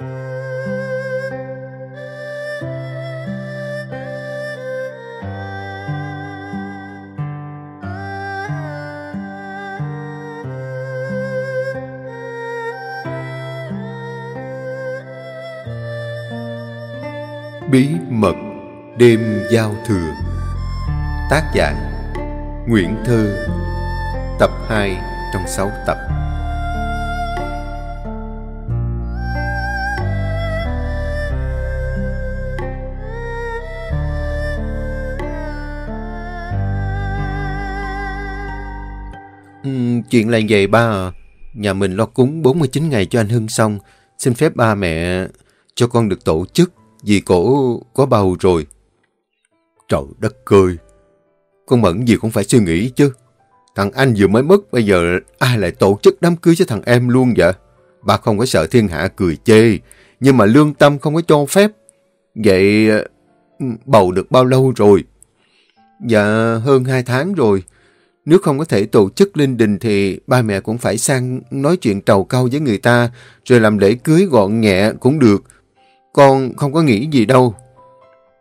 Bí mật đêm giao thừa. Tác giả Nguyễn Thơ. Tập 2 trong 6 tập. Chuyện là vậy ba à Nhà mình lo cúng 49 ngày cho anh Hưng xong Xin phép ba mẹ cho con được tổ chức vì cổ có bầu rồi. Trời đất ơi! Con Mẫn gì cũng phải suy nghĩ chứ. Thằng anh vừa mới mất, bây giờ ai lại tổ chức đám cưới cho thằng em luôn vậy? Ba không có sợ thiên hạ cười chê, nhưng mà lương tâm không có cho phép. Vậy ừ, bầu được bao lâu rồi? Dạ hơn hai tháng rồi. Nếu không có thể tổ chức linh đình thì ba mẹ cũng phải sang nói chuyện trầu cau với người ta, rồi làm lễ cưới gọn nhẹ cũng được. Con không có nghĩ gì đâu.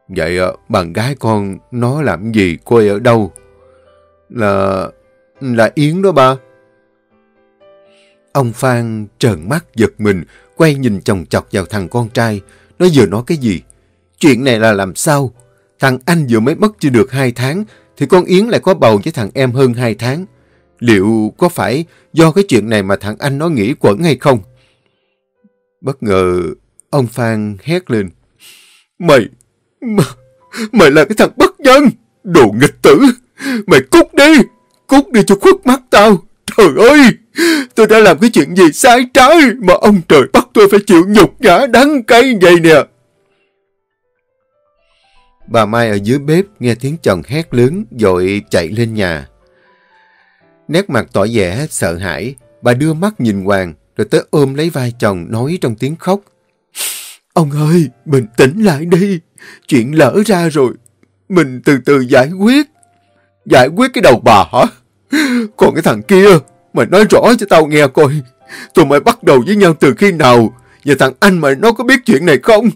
Vậy ờ, bạn gái con nó làm gì, cô ấy ở đâu? Là... là Yến đó ba. Ông Phan trợn mắt giật mình, quay nhìn chồng chọc vào thằng con trai. Nó vừa nói cái gì? Chuyện này là làm sao? Thằng anh vừa mới mất chưa được hai tháng, thì con Yến lại có bầu với thằng em hơn hai tháng. Liệu có phải do cái chuyện này mà thằng anh nó nghĩ quẩn hay không? Bất ngờ Ông Phan hét lên. Mày, mày, mày là cái thằng bất nhân, đồ nghịch tử. Mày cút đi, cút đi cho khuất mắt tao. Trời ơi, tôi đã làm cái chuyện gì sai trái mà ông trời bắt tôi phải chịu nhục nhã đắng cay vậy nè. Bà Mai ở dưới bếp nghe tiếng chồng hét lớn rồi chạy lên nhà. Nét mặt tỏ vẻ sợ hãi, bà đưa mắt nhìn Hoàng rồi tới ôm lấy vai chồng nói trong tiếng khóc. Ông ơi, bình tĩnh lại đi. Chuyện lỡ ra rồi. Mình từ từ giải quyết. Giải quyết cái đầu bà hả? Còn cái thằng kia, mày nói rõ cho tao nghe coi. Tụi mày bắt đầu với nhau từ khi nào? Và thằng anh mày nó có biết chuyện này không?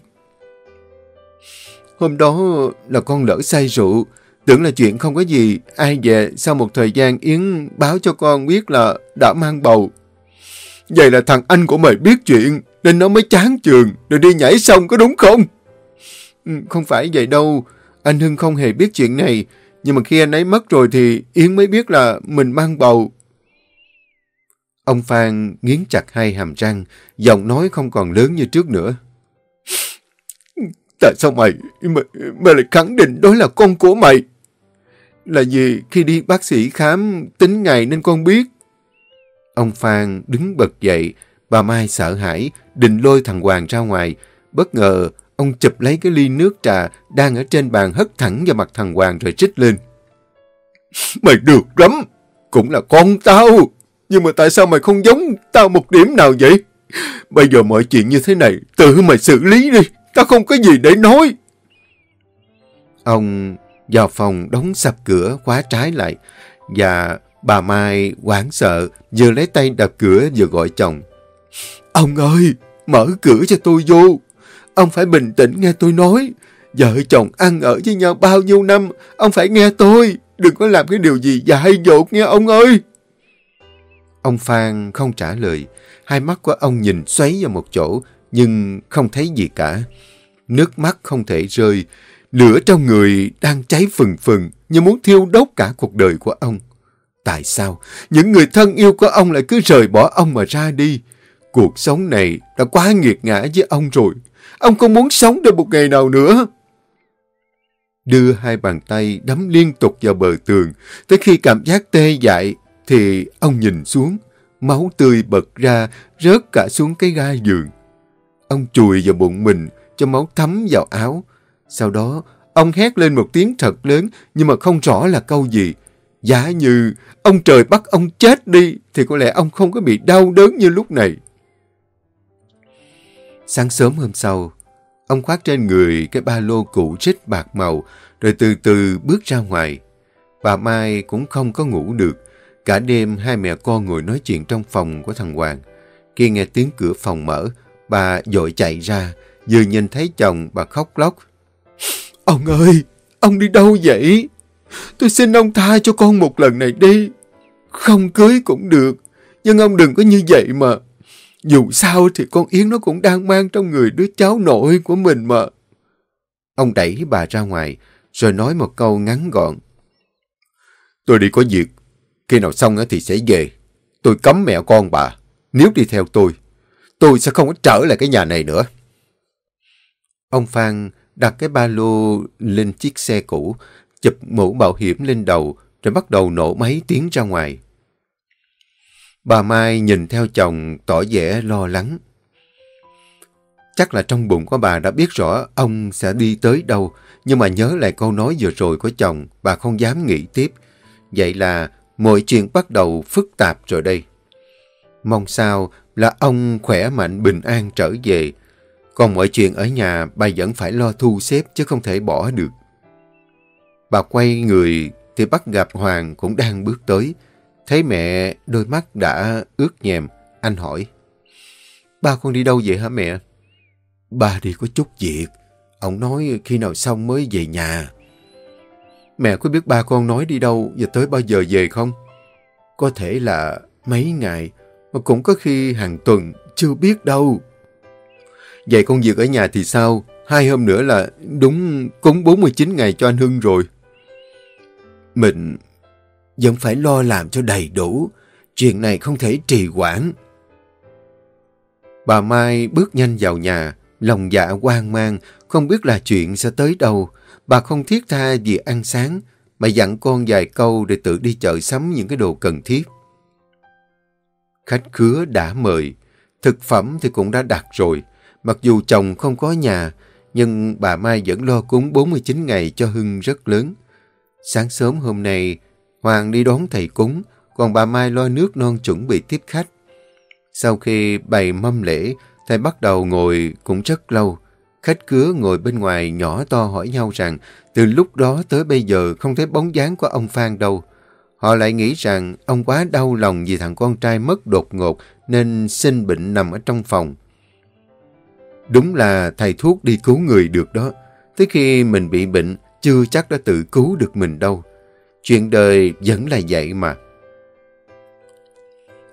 Hôm đó là con lỡ say rượu. Tưởng là chuyện không có gì. Ai về sau một thời gian Yến báo cho con biết là đã mang bầu. Vậy là thằng anh của mày biết chuyện nên nó mới chán trường rồi đi nhảy sông có đúng không? Ừ, không phải vậy đâu. Anh Hưng không hề biết chuyện này. Nhưng mà khi anh ấy mất rồi thì Yến mới biết là mình mang bầu. Ông Phan nghiến chặt hai hàm răng, giọng nói không còn lớn như trước nữa. Tại sao mày, mày, mày lại khẳng định đó là con của mày? Là vì khi đi bác sĩ khám tính ngày nên con biết. Ông Phan đứng bật dậy, bà Mai sợ hãi, định lôi thằng Hoàng ra ngoài. Bất ngờ, ông chụp lấy cái ly nước trà đang ở trên bàn hất thẳng vào mặt thằng Hoàng rồi trích lên. Mày được lắm, cũng là con tao. Nhưng mà tại sao mày không giống tao một điểm nào vậy? Bây giờ mọi chuyện như thế này, tự mày xử lý đi, ta không có gì để nói. Ông vào phòng đóng sập cửa khóa trái lại và bà Mai hoảng sợ vừa lấy tay đập cửa vừa gọi chồng. Ông ơi, mở cửa cho tôi vô. Ông phải bình tĩnh nghe tôi nói. Vợ chồng ăn ở với nhau bao nhiêu năm, ông phải nghe tôi. Đừng có làm cái điều gì dại dột nghe ông ơi. Ông Phan không trả lời. Hai mắt của ông nhìn xoáy vào một chỗ, nhưng không thấy gì cả. Nước mắt không thể rơi. Lửa trong người đang cháy phừng phừng, như muốn thiêu đốt cả cuộc đời của ông. Tại sao những người thân yêu của ông lại cứ rời bỏ ông mà ra đi? Cuộc sống này đã quá nghiệt ngã với ông rồi. Ông không muốn sống được một ngày nào nữa. Đưa hai bàn tay đấm liên tục vào bờ tường. Tới khi cảm giác tê dại thì ông nhìn xuống. Máu tươi bật ra rớt cả xuống cái gai giường. Ông chùi vào bụng mình cho máu thấm vào áo. Sau đó ông hét lên một tiếng thật lớn nhưng mà không rõ là câu gì. Giả như ông trời bắt ông chết đi thì có lẽ ông không có bị đau đớn như lúc này. Sáng sớm hôm sau, ông khoác trên người cái ba lô cũ rích bạc màu rồi từ từ bước ra ngoài. Bà Mai cũng không có ngủ được. Cả đêm hai mẹ con ngồi nói chuyện trong phòng của thằng Hoàng. Khi nghe tiếng cửa phòng mở, bà dội chạy ra, vừa nhìn thấy chồng bà khóc lóc. Ông ơi, ông đi đâu vậy? Tôi xin ông tha cho con một lần này đi. Không cưới cũng được, nhưng ông đừng có như vậy mà. Dù sao thì con Yến nó cũng đang mang trong người đứa cháu nội của mình mà. Ông đẩy bà ra ngoài, rồi nói một câu ngắn gọn. Tôi đi có việc, khi nào xong thì sẽ về. Tôi cấm mẹ con bà, nếu đi theo tôi, tôi sẽ không có trở lại cái nhà này nữa. Ông Phan đặt cái ba lô lên chiếc xe cũ, chụp mũ bảo hiểm lên đầu, rồi bắt đầu nổ máy tiến ra ngoài. Bà Mai nhìn theo chồng tỏ vẻ lo lắng. Chắc là trong bụng của bà đã biết rõ ông sẽ đi tới đâu, nhưng mà nhớ lại câu nói vừa rồi của chồng, bà không dám nghĩ tiếp. Vậy là mọi chuyện bắt đầu phức tạp rồi đây. Mong sao là ông khỏe mạnh bình an trở về, còn mọi chuyện ở nhà bà vẫn phải lo thu xếp chứ không thể bỏ được. Bà quay người thì bắt gặp Hoàng cũng đang bước tới. Thấy mẹ đôi mắt đã ướt nhèm, anh hỏi. Ba con đi đâu vậy hả mẹ? Ba đi có chút việc. Ông nói khi nào xong mới về nhà. Mẹ có biết ba con nói đi đâu và tới bao giờ về không? Có thể là mấy ngày, cũng có khi hàng tuần, chưa biết đâu. Vậy công việc ở nhà thì sao? Hai hôm nữa là đúng cúng 49 ngày cho anh Hưng rồi. Mình vẫn phải lo làm cho đầy đủ. Chuyện này không thể trì hoãn. Bà Mai bước nhanh vào nhà, lòng dạ hoang mang, không biết là chuyện sẽ tới đâu. Bà không thiết tha gì ăn sáng, mà dặn con vài câu để tự đi chợ sắm những cái đồ cần thiết. Khách khứa đã mời, thực phẩm thì cũng đã đặt rồi. Mặc dù chồng không có nhà, nhưng bà Mai vẫn lo cúng 49 ngày cho Hưng rất lớn. Sáng sớm hôm nay, Hoàng đi đón thầy cúng, còn bà Mai lo nước non chuẩn bị tiếp khách. Sau khi bày mâm lễ, thầy bắt đầu ngồi cũng rất lâu. Khách cứa ngồi bên ngoài nhỏ to hỏi nhau rằng từ lúc đó tới bây giờ không thấy bóng dáng của ông Phan đâu. Họ lại nghĩ rằng ông quá đau lòng vì thằng con trai mất đột ngột nên sinh bệnh nằm ở trong phòng. Đúng là thầy thuốc đi cứu người được đó. Tới khi mình bị bệnh, chưa chắc đã tự cứu được mình đâu. Chuyện đời vẫn là vậy mà.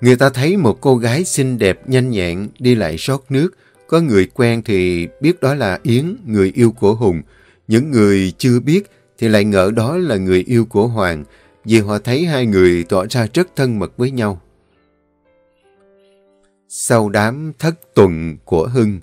Người ta thấy một cô gái xinh đẹp nhanh nhẹn đi lại sót nước. Có người quen thì biết đó là Yến, người yêu của Hùng. Những người chưa biết thì lại ngỡ đó là người yêu của Hoàng vì họ thấy hai người tỏ ra rất thân mật với nhau. Sau đám thất tuần của Hưng,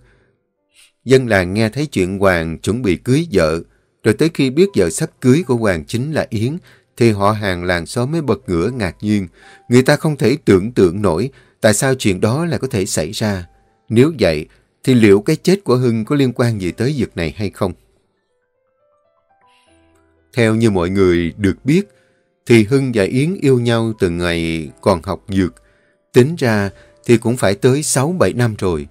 dân làng nghe thấy chuyện Hoàng chuẩn bị cưới vợ, rồi tới khi biết vợ sắp cưới của Hoàng chính là Yến, thì họ hàng làng xóm mới bật ngửa ngạc nhiên. Người ta không thể tưởng tượng nổi tại sao chuyện đó lại có thể xảy ra. Nếu vậy, thì liệu cái chết của Hưng có liên quan gì tới việc này hay không? Theo như mọi người được biết, thì Hưng và Yến yêu nhau từ ngày còn học dược. Tính ra thì cũng phải tới 6-7 năm rồi.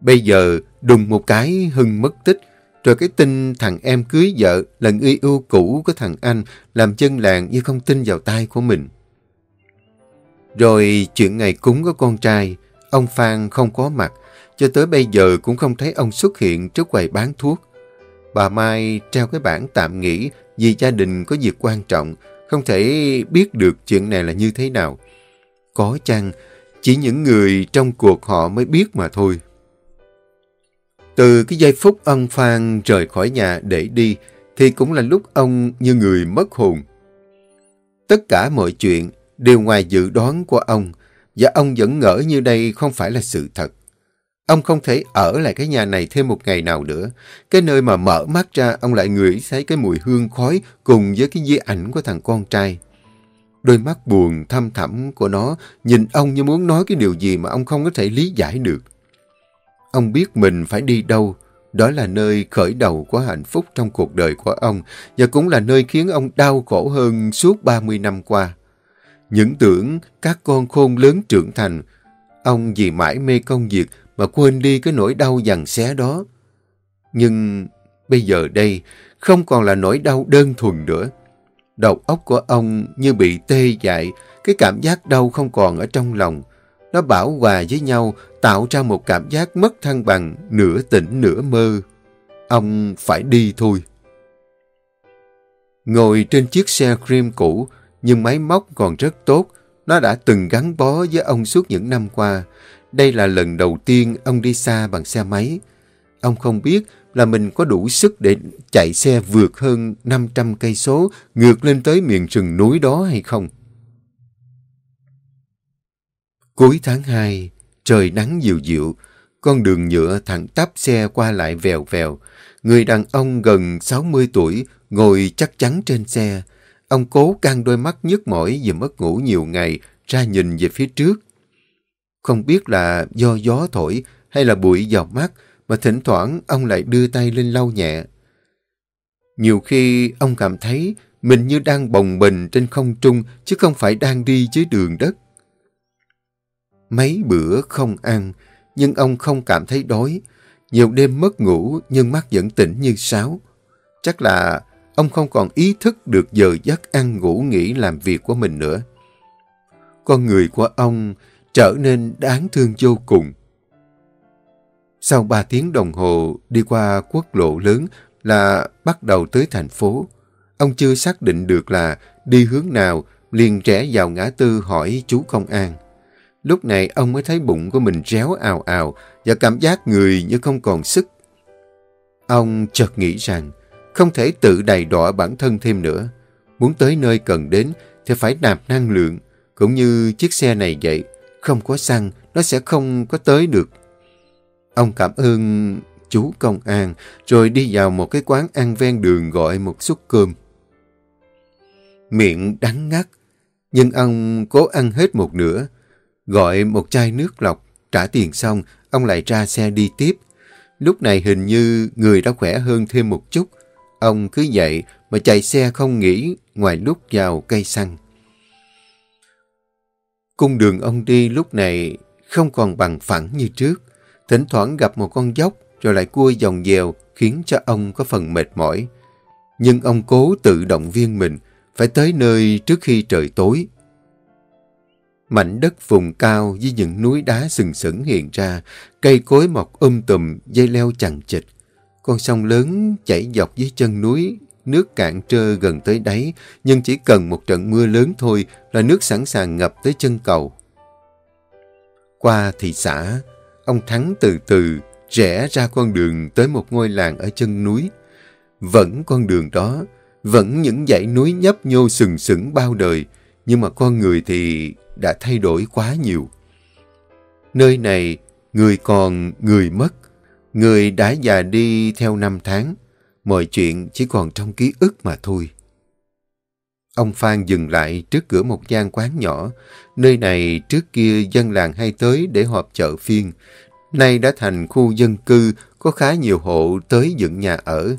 Bây giờ đùng một cái Hưng mất tích, rồi cái tin thằng em cưới vợ là người yêu cũ của thằng anh làm chân làng như không tin vào tay của mình. Rồi chuyện ngày cúng có con trai, ông Phan không có mặt, cho tới bây giờ cũng không thấy ông xuất hiện trước quầy bán thuốc. Bà Mai treo cái bản tạm nghỉ vì gia đình có việc quan trọng, không thể biết được chuyện này là như thế nào. Có chăng, chỉ những người trong cuộc họ mới biết mà thôi. Từ cái giây phút ông phan rời khỏi nhà để đi, thì cũng là lúc ông như người mất hồn. Tất cả mọi chuyện đều ngoài dự đoán của ông, và ông vẫn ngỡ như đây không phải là sự thật. Ông không thể ở lại cái nhà này thêm một ngày nào nữa. Cái nơi mà mở mắt ra, ông lại ngửi thấy cái mùi hương khói cùng với cái di ảnh của thằng con trai. Đôi mắt buồn thăm thẳm của nó nhìn ông như muốn nói cái điều gì mà ông không có thể lý giải được. Ông biết mình phải đi đâu. Đó là nơi khởi đầu của hạnh phúc trong cuộc đời của ông và cũng là nơi khiến ông đau khổ hơn suốt 30 năm qua. Những tưởng các con khôn lớn trưởng thành, ông vì mãi mê công việc mà quên đi cái nỗi đau dằn xé đó. Nhưng bây giờ đây không còn là nỗi đau đơn thuần nữa. Đầu óc của ông như bị tê dại, cái cảm giác đau không còn ở trong lòng. Nó bảo hòa với nhau tạo ra một cảm giác mất thăng bằng, nửa tỉnh nửa mơ. Ông phải đi thôi. Ngồi trên chiếc xe cream cũ, nhưng máy móc còn rất tốt. Nó đã từng gắn bó với ông suốt những năm qua. Đây là lần đầu tiên ông đi xa bằng xe máy. Ông không biết là mình có đủ sức để chạy xe vượt hơn 500 cây số ngược lên tới miền rừng núi đó hay không. Cuối tháng 2, trời nắng dịu dịu, con đường nhựa thẳng tắp xe qua lại vèo vèo. Người đàn ông gần 60 tuổi ngồi chắc chắn trên xe. Ông cố căng đôi mắt nhức mỏi vì mất ngủ nhiều ngày ra nhìn về phía trước. Không biết là do gió thổi hay là bụi vào mắt mà thỉnh thoảng ông lại đưa tay lên lau nhẹ. Nhiều khi ông cảm thấy mình như đang bồng bềnh trên không trung chứ không phải đang đi dưới đường đất. Mấy bữa không ăn, nhưng ông không cảm thấy đói. Nhiều đêm mất ngủ nhưng mắt vẫn tỉnh như sáo. Chắc là ông không còn ý thức được giờ giấc ăn ngủ nghỉ làm việc của mình nữa. Con người của ông trở nên đáng thương vô cùng. Sau ba tiếng đồng hồ đi qua quốc lộ lớn là bắt đầu tới thành phố. Ông chưa xác định được là đi hướng nào, liền rẽ vào ngã tư hỏi chú công an. Lúc này ông mới thấy bụng của mình réo ào ào và cảm giác người như không còn sức. Ông chợt nghĩ rằng không thể tự đầy đọa bản thân thêm nữa. Muốn tới nơi cần đến thì phải nạp năng lượng, cũng như chiếc xe này vậy. Không có xăng, nó sẽ không có tới được. Ông cảm ơn chú công an, rồi đi vào một cái quán ăn ven đường gọi một suất cơm. Miệng đắng ngắt, nhưng ông cố ăn hết một nửa. Gọi một chai nước lọc, trả tiền xong, ông lại ra xe đi tiếp. Lúc này hình như người đã khỏe hơn thêm một chút. Ông cứ dậy mà chạy xe không nghỉ ngoài lúc vào cây xăng. Cung đường ông đi lúc này không còn bằng phẳng như trước. Thỉnh thoảng gặp một con dốc rồi lại cua dòng dèo khiến cho ông có phần mệt mỏi. Nhưng ông cố tự động viên mình phải tới nơi trước khi trời tối. Mảnh đất vùng cao với những núi đá sừng sững hiện ra, cây cối mọc um tùm, dây leo chằng chịt. Con sông lớn chảy dọc dưới chân núi, nước cạn trơ gần tới đáy, nhưng chỉ cần một trận mưa lớn thôi là nước sẵn sàng ngập tới chân cầu. Qua thị xã, ông Thắng từ từ rẽ ra con đường tới một ngôi làng ở chân núi. Vẫn con đường đó, vẫn những dãy núi nhấp nhô sừng sững bao đời, nhưng mà con người thì đã thay đổi quá nhiều. Nơi này, người còn, người mất. Người đã già đi theo năm tháng. Mọi chuyện chỉ còn trong ký ức mà thôi. Ông Phan dừng lại trước cửa một gian quán nhỏ. Nơi này trước kia dân làng hay tới để họp chợ phiên. Nay đã thành khu dân cư, có khá nhiều hộ tới dựng nhà ở.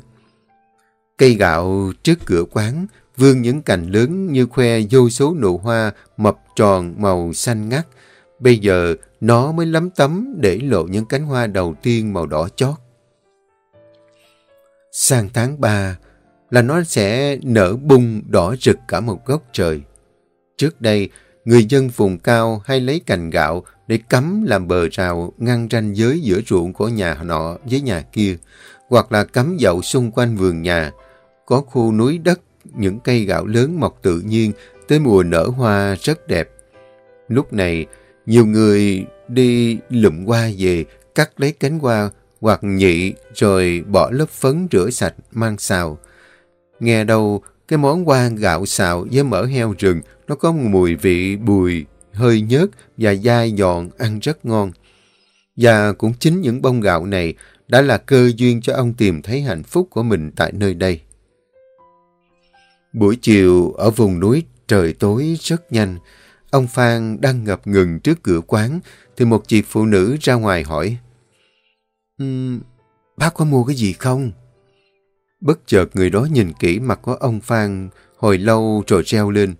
Cây gạo trước cửa quán vươn những cành lớn như khoe vô số nụ hoa mập tròn màu xanh ngắt. Bây giờ nó mới lấm tấm để lộ những cánh hoa đầu tiên màu đỏ chót. Sang tháng 3 là nó sẽ nở bung đỏ rực cả một góc trời. Trước đây, người dân vùng cao hay lấy cành gạo để cắm làm bờ rào ngăn ranh giới giữa ruộng của nhà nọ với nhà kia, hoặc là cắm dậu xung quanh vườn nhà. Có khu núi đất những cây gạo lớn mọc tự nhiên, tới mùa nở hoa rất đẹp. Lúc này, nhiều người đi lụm hoa về, cắt lấy cánh hoa hoặc nhị rồi bỏ lớp phấn rửa sạch mang xào. Nghe đâu, cái món hoa gạo xào với mỡ heo rừng nó có mùi vị bùi, hơi nhớt và dai giòn ăn rất ngon. Và cũng chính những bông gạo này đã là cơ duyên cho ông tìm thấy hạnh phúc của mình tại nơi đây. Buổi chiều ở vùng núi trời tối rất nhanh. Ông Phan đang ngập ngừng trước cửa quán thì một chị phụ nữ ra ngoài hỏi um, Bác có mua cái gì không? Bất chợt người đó nhìn kỹ mặt của ông Phan hồi lâu rồi treo lên.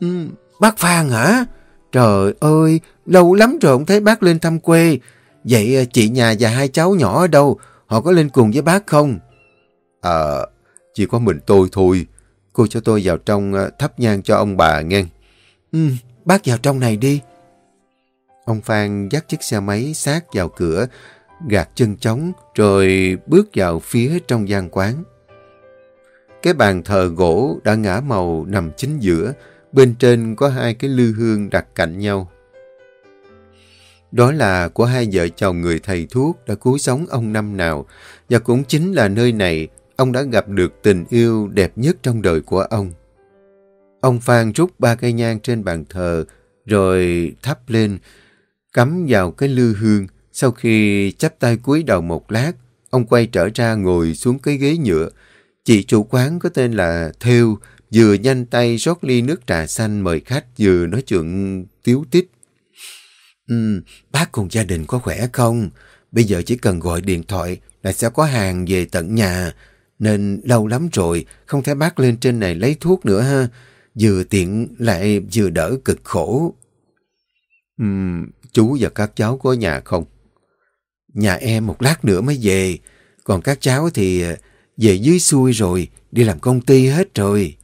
Um, bác Phan hả? Trời ơi, lâu lắm rồi không thấy bác lên thăm quê. Vậy à, chị nhà và hai cháu nhỏ ở đâu? Họ có lên cùng với bác không? Ờ, chỉ có mình tôi thôi. Cô cho tôi vào trong ờ, thắp nhang cho ông bà nghe. Ừ, bác vào trong này đi. Ông Phan dắt chiếc xe máy sát vào cửa, gạt chân trống rồi bước vào phía trong gian quán. Cái bàn thờ gỗ đã ngã màu nằm chính giữa, bên trên có hai cái lư hương đặt cạnh nhau. Đó là của hai vợ chồng người thầy thuốc đã cứu sống ông năm nào, và cũng chính là nơi này ông đã gặp được tình yêu đẹp nhất trong đời của ông. Ông Phan rút ba cây nhang trên bàn thờ, rồi thắp lên, cắm vào cái lư hương. Sau khi chắp tay cúi đầu một lát, ông quay trở ra ngồi xuống cái ghế nhựa. Chị chủ quán có tên là Thêu, vừa nhanh tay rót ly nước trà xanh mời khách, vừa nói chuyện tiếu tít. Ừ, bác cùng gia đình có khỏe không? Bây giờ chỉ cần gọi điện thoại là sẽ có hàng về tận nhà. Nên lâu lắm rồi, không thấy bác lên trên này lấy thuốc nữa ha. Vừa tiện lại vừa đỡ cực khổ. Uhm, chú và các cháu có nhà không? Nhà em một lát nữa mới về. Còn các cháu thì ờ, về dưới xuôi rồi, đi làm công ty hết rồi.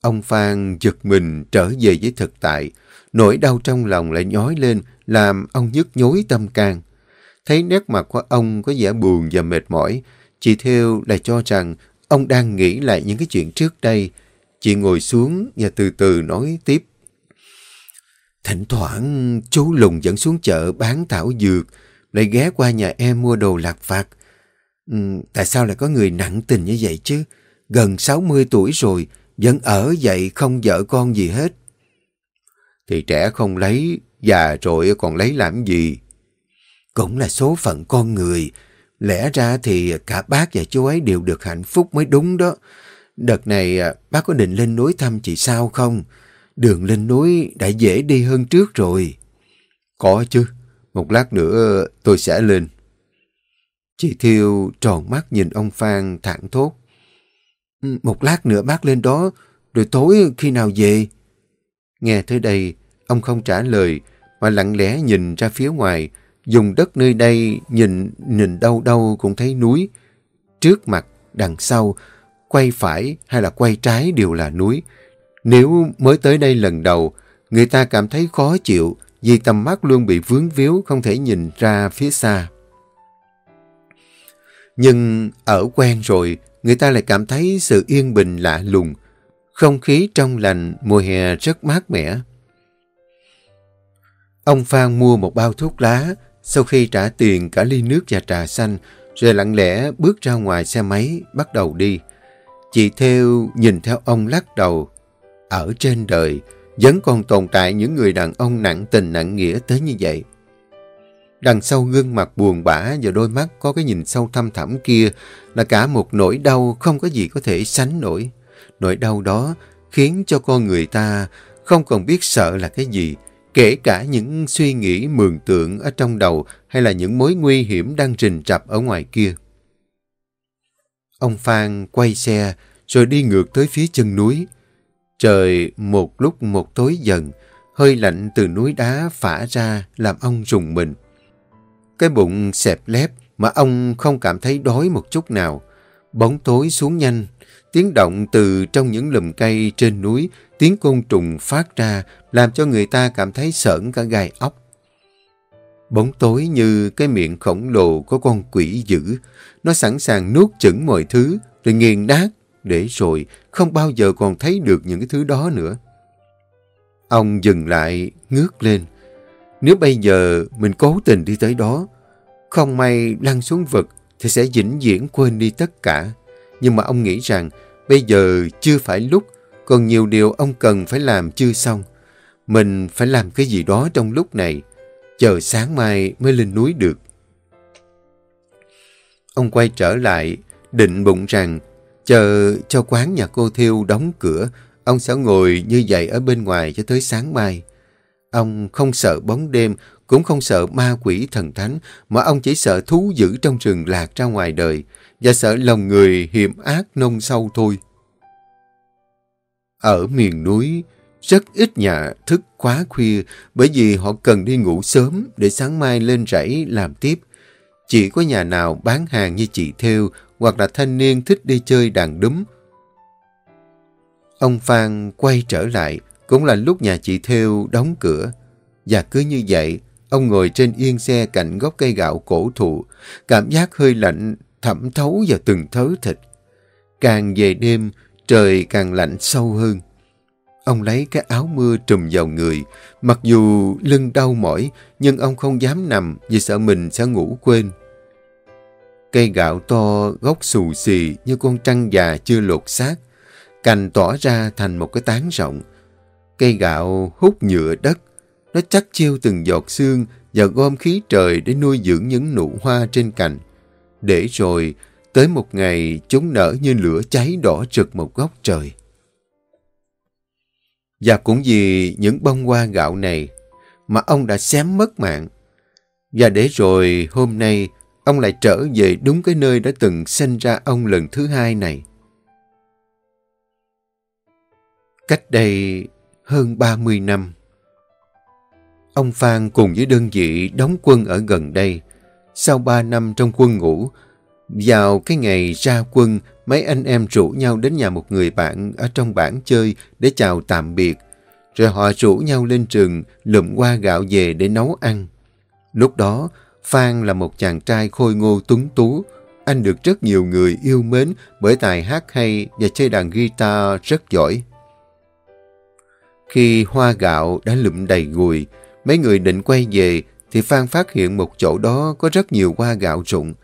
Ông Phan giật mình trở về với thực tại. Nỗi đau trong lòng lại nhói lên, làm ông nhức nhối tâm can. Thấy nét mặt của ông có vẻ buồn và mệt mỏi, chị Theo lại cho rằng ông đang nghĩ lại những cái chuyện trước đây. Chị ngồi xuống và từ từ nói tiếp. Thỉnh thoảng chú Lùng dẫn xuống chợ bán thảo dược, lại ghé qua nhà em mua đồ lạc vặt. Ừ, tại sao lại có người nặng tình như vậy chứ? Gần 60 tuổi rồi, vẫn ở vậy không vợ con gì hết. Thì trẻ không lấy, già rồi còn lấy làm gì? Cũng là số phận con người. Lẽ ra thì cả bác và chú ấy đều được hạnh phúc mới đúng đó. Đợt này à, bác có định lên núi thăm chị sao không? Đường lên núi đã dễ đi hơn trước rồi. Có chứ, một lát nữa tôi sẽ lên. Chị Thiêu tròn mắt nhìn ông Phan thẳng thốt. Ừ, một lát nữa bác lên đó, rồi tối khi nào về? Nghe tới đây, ông không trả lời, mà lặng lẽ nhìn ra phía ngoài, dùng đất nơi đây nhìn nhìn đâu đâu cũng thấy núi. Trước mặt, đằng sau, quay phải hay là quay trái đều là núi. Nếu mới tới đây lần đầu, người ta cảm thấy khó chịu vì tầm mắt luôn bị vướng víu không thể nhìn ra phía xa. Nhưng ở quen rồi, người ta lại cảm thấy sự yên bình lạ lùng. Không khí trong lành, mùa hè rất mát mẻ. Ông Phan mua một bao thuốc lá, sau khi trả tiền cả ly nước và trà xanh, rồi lặng lẽ bước ra ngoài xe máy, bắt đầu đi. Chị Theo nhìn theo ông lắc đầu. Ở trên đời, vẫn còn tồn tại những người đàn ông nặng tình nặng nghĩa tới như vậy. Đằng sau gương mặt buồn bã và đôi mắt có cái nhìn sâu thăm thẳm kia là cả một nỗi đau không có gì có thể sánh nổi. Nỗi đau đó khiến cho con người ta không còn biết sợ là cái gì, kể cả những suy nghĩ mường tượng ở trong đầu hay là những mối nguy hiểm đang rình rập ở ngoài kia. Ông Phan quay xe rồi đi ngược tới phía chân núi. Trời một lúc một tối dần, hơi lạnh từ núi đá phả ra làm ông rùng mình. Cái bụng xẹp lép mà ông không cảm thấy đói một chút nào. Bóng tối xuống nhanh, tiếng động từ trong những lùm cây trên núi, tiếng côn trùng phát ra làm cho người ta cảm thấy sởn cả gai ốc. Bóng tối như cái miệng khổng lồ của con quỷ dữ, nó sẵn sàng nuốt chửng mọi thứ rồi nghiền nát để rồi không bao giờ còn thấy được những cái thứ đó nữa. Ông dừng lại, ngước lên. Nếu bây giờ mình cố tình đi tới đó, không may lăn xuống vực thì sẽ vĩnh viễn quên đi tất cả. Nhưng mà ông nghĩ rằng bây giờ chưa phải lúc, còn nhiều điều ông cần phải làm chưa xong. Mình phải làm cái gì đó trong lúc này, chờ sáng mai mới lên núi được. Ông quay trở lại, định bụng rằng chờ cho quán nhà cô Thiêu đóng cửa, ông sẽ ngồi như vậy ở bên ngoài cho tới sáng mai. Ông không sợ bóng đêm, cũng không sợ ma quỷ thần thánh, mà ông chỉ sợ thú dữ trong rừng lạc ra ngoài đời, và sợ lòng người hiểm ác nông sâu thôi. Ở miền núi, rất ít nhà thức quá khuya bởi vì họ cần đi ngủ sớm để sáng mai lên rẫy làm tiếp. Chỉ có nhà nào bán hàng như chị Theo hoặc là thanh niên thích đi chơi đàn đúm. Ông Phan quay trở lại, cũng là lúc nhà chị Theo đóng cửa. Và cứ như vậy, ông ngồi trên yên xe cạnh gốc cây gạo cổ thụ, cảm giác hơi lạnh thẩm thấu vào từng thớ thịt. Càng về đêm, trời càng lạnh sâu hơn. Ông lấy cái áo mưa trùm vào người, mặc dù lưng đau mỏi, nhưng ông không dám nằm vì sợ mình sẽ ngủ quên. Cây gạo to, gốc xù xì như con trăng già chưa lột xác, cành tỏ ra thành một cái tán rộng. Cây gạo hút nhựa đất, nó chắc chiêu từng giọt xương và gom khí trời để nuôi dưỡng những nụ hoa trên cành. Để rồi, tới một ngày chúng nở như lửa cháy đỏ rực một góc trời. Và cũng vì những bông hoa gạo này mà ông đã xém mất mạng. Và để rồi hôm nay ông lại trở về đúng cái nơi đã từng sinh ra ông lần thứ hai này. Cách đây hơn 30 năm, ông Phan cùng với đơn vị đóng quân ở gần đây. Sau 3 năm trong quân ngũ, vào cái ngày ra quân, mấy anh em rủ nhau đến nhà một người bạn ở trong bản chơi để chào tạm biệt. Rồi họ rủ nhau lên trường lượm qua gạo về để nấu ăn. Lúc đó, Phan là một chàng trai khôi ngô tuấn tú. Anh được rất nhiều người yêu mến bởi tài hát hay và chơi đàn guitar rất giỏi. Khi hoa gạo đã lụm đầy gùi, mấy người định quay về thì Phan phát hiện một chỗ đó có rất nhiều hoa gạo rụng.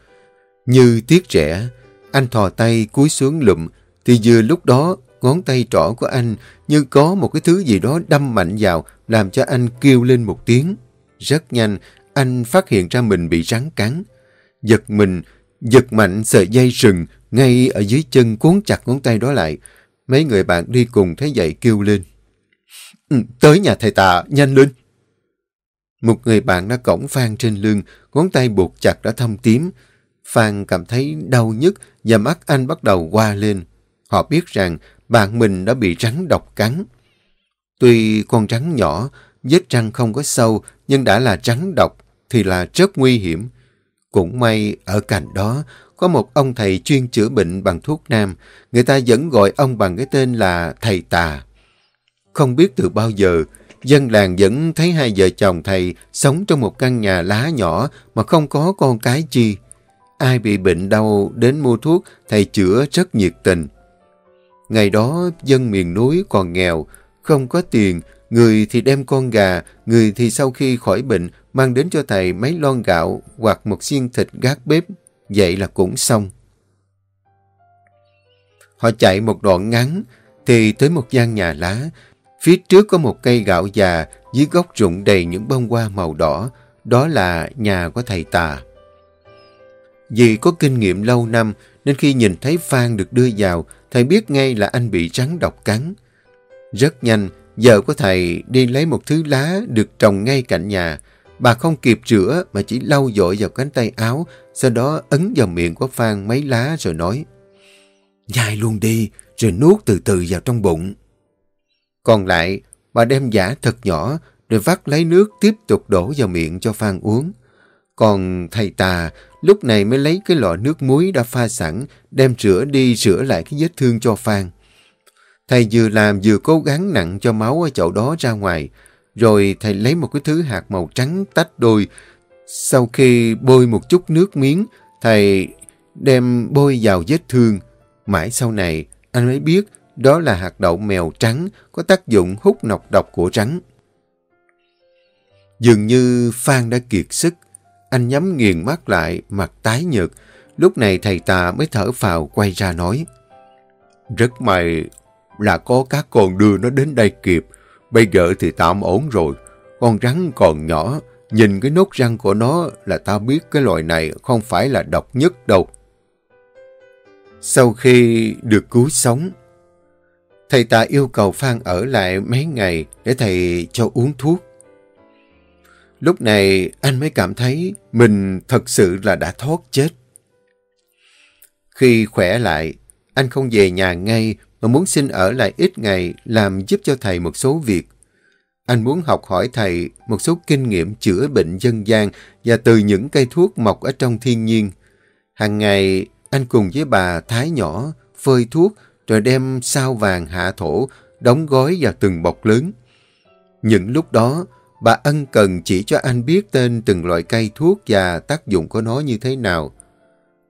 Như tiếc rẻ, anh thò tay cúi xuống lụm, thì vừa lúc đó ngón tay trỏ của anh như có một cái thứ gì đó đâm mạnh vào, làm cho anh kêu lên một tiếng. Rất nhanh, anh phát hiện ra mình bị rắn cắn. Giật mình, giật mạnh sợi dây rừng ngay ở dưới chân cuốn chặt ngón tay đó lại. Mấy người bạn đi cùng thấy vậy kêu lên. Ừ, tới nhà thầy tạ, nhanh lên. Một người bạn đã cổng phang trên lưng, ngón tay buộc chặt đã thâm tím. Phan cảm thấy đau nhức và mắt anh bắt đầu qua lên. Họ biết rằng bạn mình đã bị rắn độc cắn. Tuy con rắn nhỏ, vết răng không có sâu, nhưng đã là rắn độc thì là rất nguy hiểm. Cũng may ở cạnh đó có một ông thầy chuyên chữa bệnh bằng thuốc nam. Người ta vẫn gọi ông bằng cái tên là thầy tà. Không biết từ bao giờ, dân làng vẫn thấy hai vợ chồng thầy sống trong một căn nhà lá nhỏ mà không có con cái chi. Ai bị bệnh đau đến mua thuốc, thầy chữa rất nhiệt tình. Ngày đó dân miền núi còn nghèo, không có tiền, người thì đem con gà, người thì sau khi khỏi bệnh mang đến cho thầy mấy lon gạo hoặc một xiên thịt gác bếp, vậy là cũng xong. Họ chạy một đoạn ngắn, thì tới một gian nhà lá, phía trước có một cây gạo già, dưới gốc rụng đầy những bông hoa màu đỏ, đó là nhà của thầy tà. Vì có kinh nghiệm lâu năm, nên khi nhìn thấy Phan được đưa vào, thầy biết ngay là anh bị rắn độc cắn. Rất nhanh, vợ của thầy đi lấy một thứ lá được trồng ngay cạnh nhà. Bà không kịp rửa mà chỉ lau dội vào cánh tay áo, sau đó ấn vào miệng của Phan mấy lá rồi nói Nhai luôn đi, rồi nuốt từ từ vào trong bụng. Còn lại, bà đem giả thật nhỏ, rồi vắt lấy nước tiếp tục đổ vào miệng cho Phan uống. Còn thầy tà lúc này mới lấy cái lọ nước muối đã pha sẵn, đem rửa đi rửa lại cái vết thương cho Phan. Thầy vừa làm vừa cố gắng nặng cho máu ở chỗ đó ra ngoài, rồi thầy lấy một cái thứ hạt màu trắng tách đôi. Sau khi bôi một chút nước miếng, thầy đem bôi vào vết thương. Mãi sau này, anh mới biết đó là hạt đậu mèo trắng có tác dụng hút nọc độc của rắn. Dường như Phan đã kiệt sức, anh nhắm nghiền mắt lại, mặt tái nhợt. Lúc này thầy tà mới thở phào quay ra nói. Rất may là có các con đưa nó đến đây kịp. Bây giờ thì tạm ổn rồi. Con rắn còn nhỏ, nhìn cái nốt răng của nó là ta biết cái loài này không phải là độc nhất đâu. Sau khi được cứu sống, thầy ta yêu cầu Phan ở lại mấy ngày để thầy cho uống thuốc. Lúc này anh mới cảm thấy mình thật sự là đã thoát chết. Khi khỏe lại, anh không về nhà ngay mà muốn xin ở lại ít ngày làm giúp cho thầy một số việc. Anh muốn học hỏi thầy một số kinh nghiệm chữa bệnh dân gian và từ những cây thuốc mọc ở trong thiên nhiên. Hàng ngày, anh cùng với bà thái nhỏ, phơi thuốc, rồi đem sao vàng hạ thổ, đóng gói vào từng bọc lớn. Những lúc đó, bà ân cần chỉ cho anh biết tên từng loại cây thuốc và tác dụng của nó như thế nào.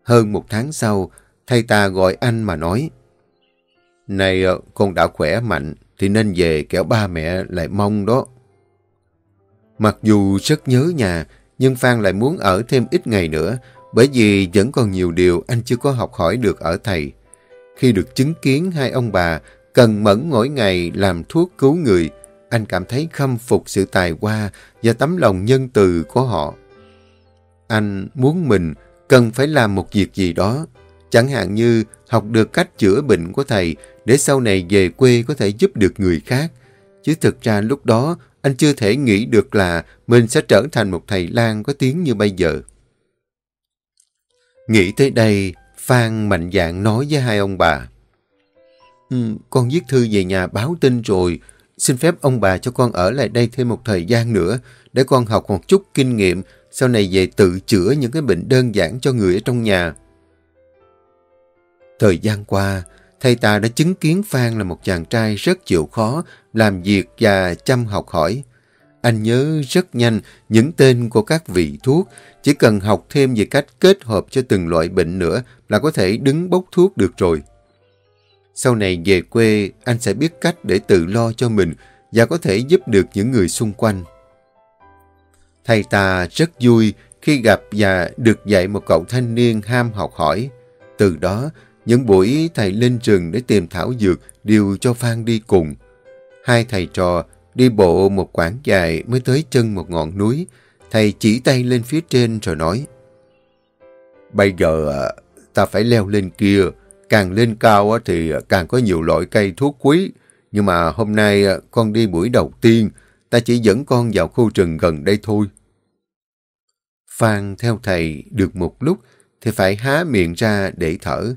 Hơn một tháng sau, thầy ta gọi anh mà nói, Này, con đã khỏe mạnh, thì nên về kẻo ba mẹ lại mong đó. Mặc dù rất nhớ nhà, nhưng Phan lại muốn ở thêm ít ngày nữa, bởi vì vẫn còn nhiều điều anh chưa có học hỏi được ở thầy. Khi được chứng kiến hai ông bà cần mẫn mỗi ngày làm thuốc cứu người, anh cảm thấy khâm phục sự tài hoa và tấm lòng nhân từ của họ. Anh muốn mình cần phải làm một việc gì đó, chẳng hạn như học được cách chữa bệnh của thầy để sau này về quê có thể giúp được người khác. Chứ thực ra lúc đó anh chưa thể nghĩ được là mình sẽ trở thành một thầy lang có tiếng như bây giờ. Nghĩ tới đây, Phan mạnh dạn nói với hai ông bà. Ừ, con viết thư về nhà báo tin rồi, xin phép ông bà cho con ở lại đây thêm một thời gian nữa để con học một chút kinh nghiệm, sau này về tự chữa những cái bệnh đơn giản cho người ở trong nhà. Thời gian qua, thầy ta đã chứng kiến Phan là một chàng trai rất chịu khó, làm việc và chăm học hỏi. Anh nhớ rất nhanh những tên của các vị thuốc, chỉ cần học thêm về cách kết hợp cho từng loại bệnh nữa là có thể đứng bốc thuốc được rồi. Sau này về quê, anh sẽ biết cách để tự lo cho mình và có thể giúp được những người xung quanh. Thầy ta rất vui khi gặp và được dạy một cậu thanh niên ham học hỏi. Từ đó, những buổi thầy lên rừng để tìm thảo dược đều cho Phan đi cùng. Hai thầy trò đi bộ một quãng dài mới tới chân một ngọn núi. Thầy chỉ tay lên phía trên rồi nói Bây giờ à, ta phải leo lên kia. Càng lên cao thì càng có nhiều loại cây thuốc quý. Nhưng mà hôm nay à, con đi buổi đầu tiên, ta chỉ dẫn con vào khu rừng gần đây thôi. Phan theo thầy được một lúc thì phải há miệng ra để thở.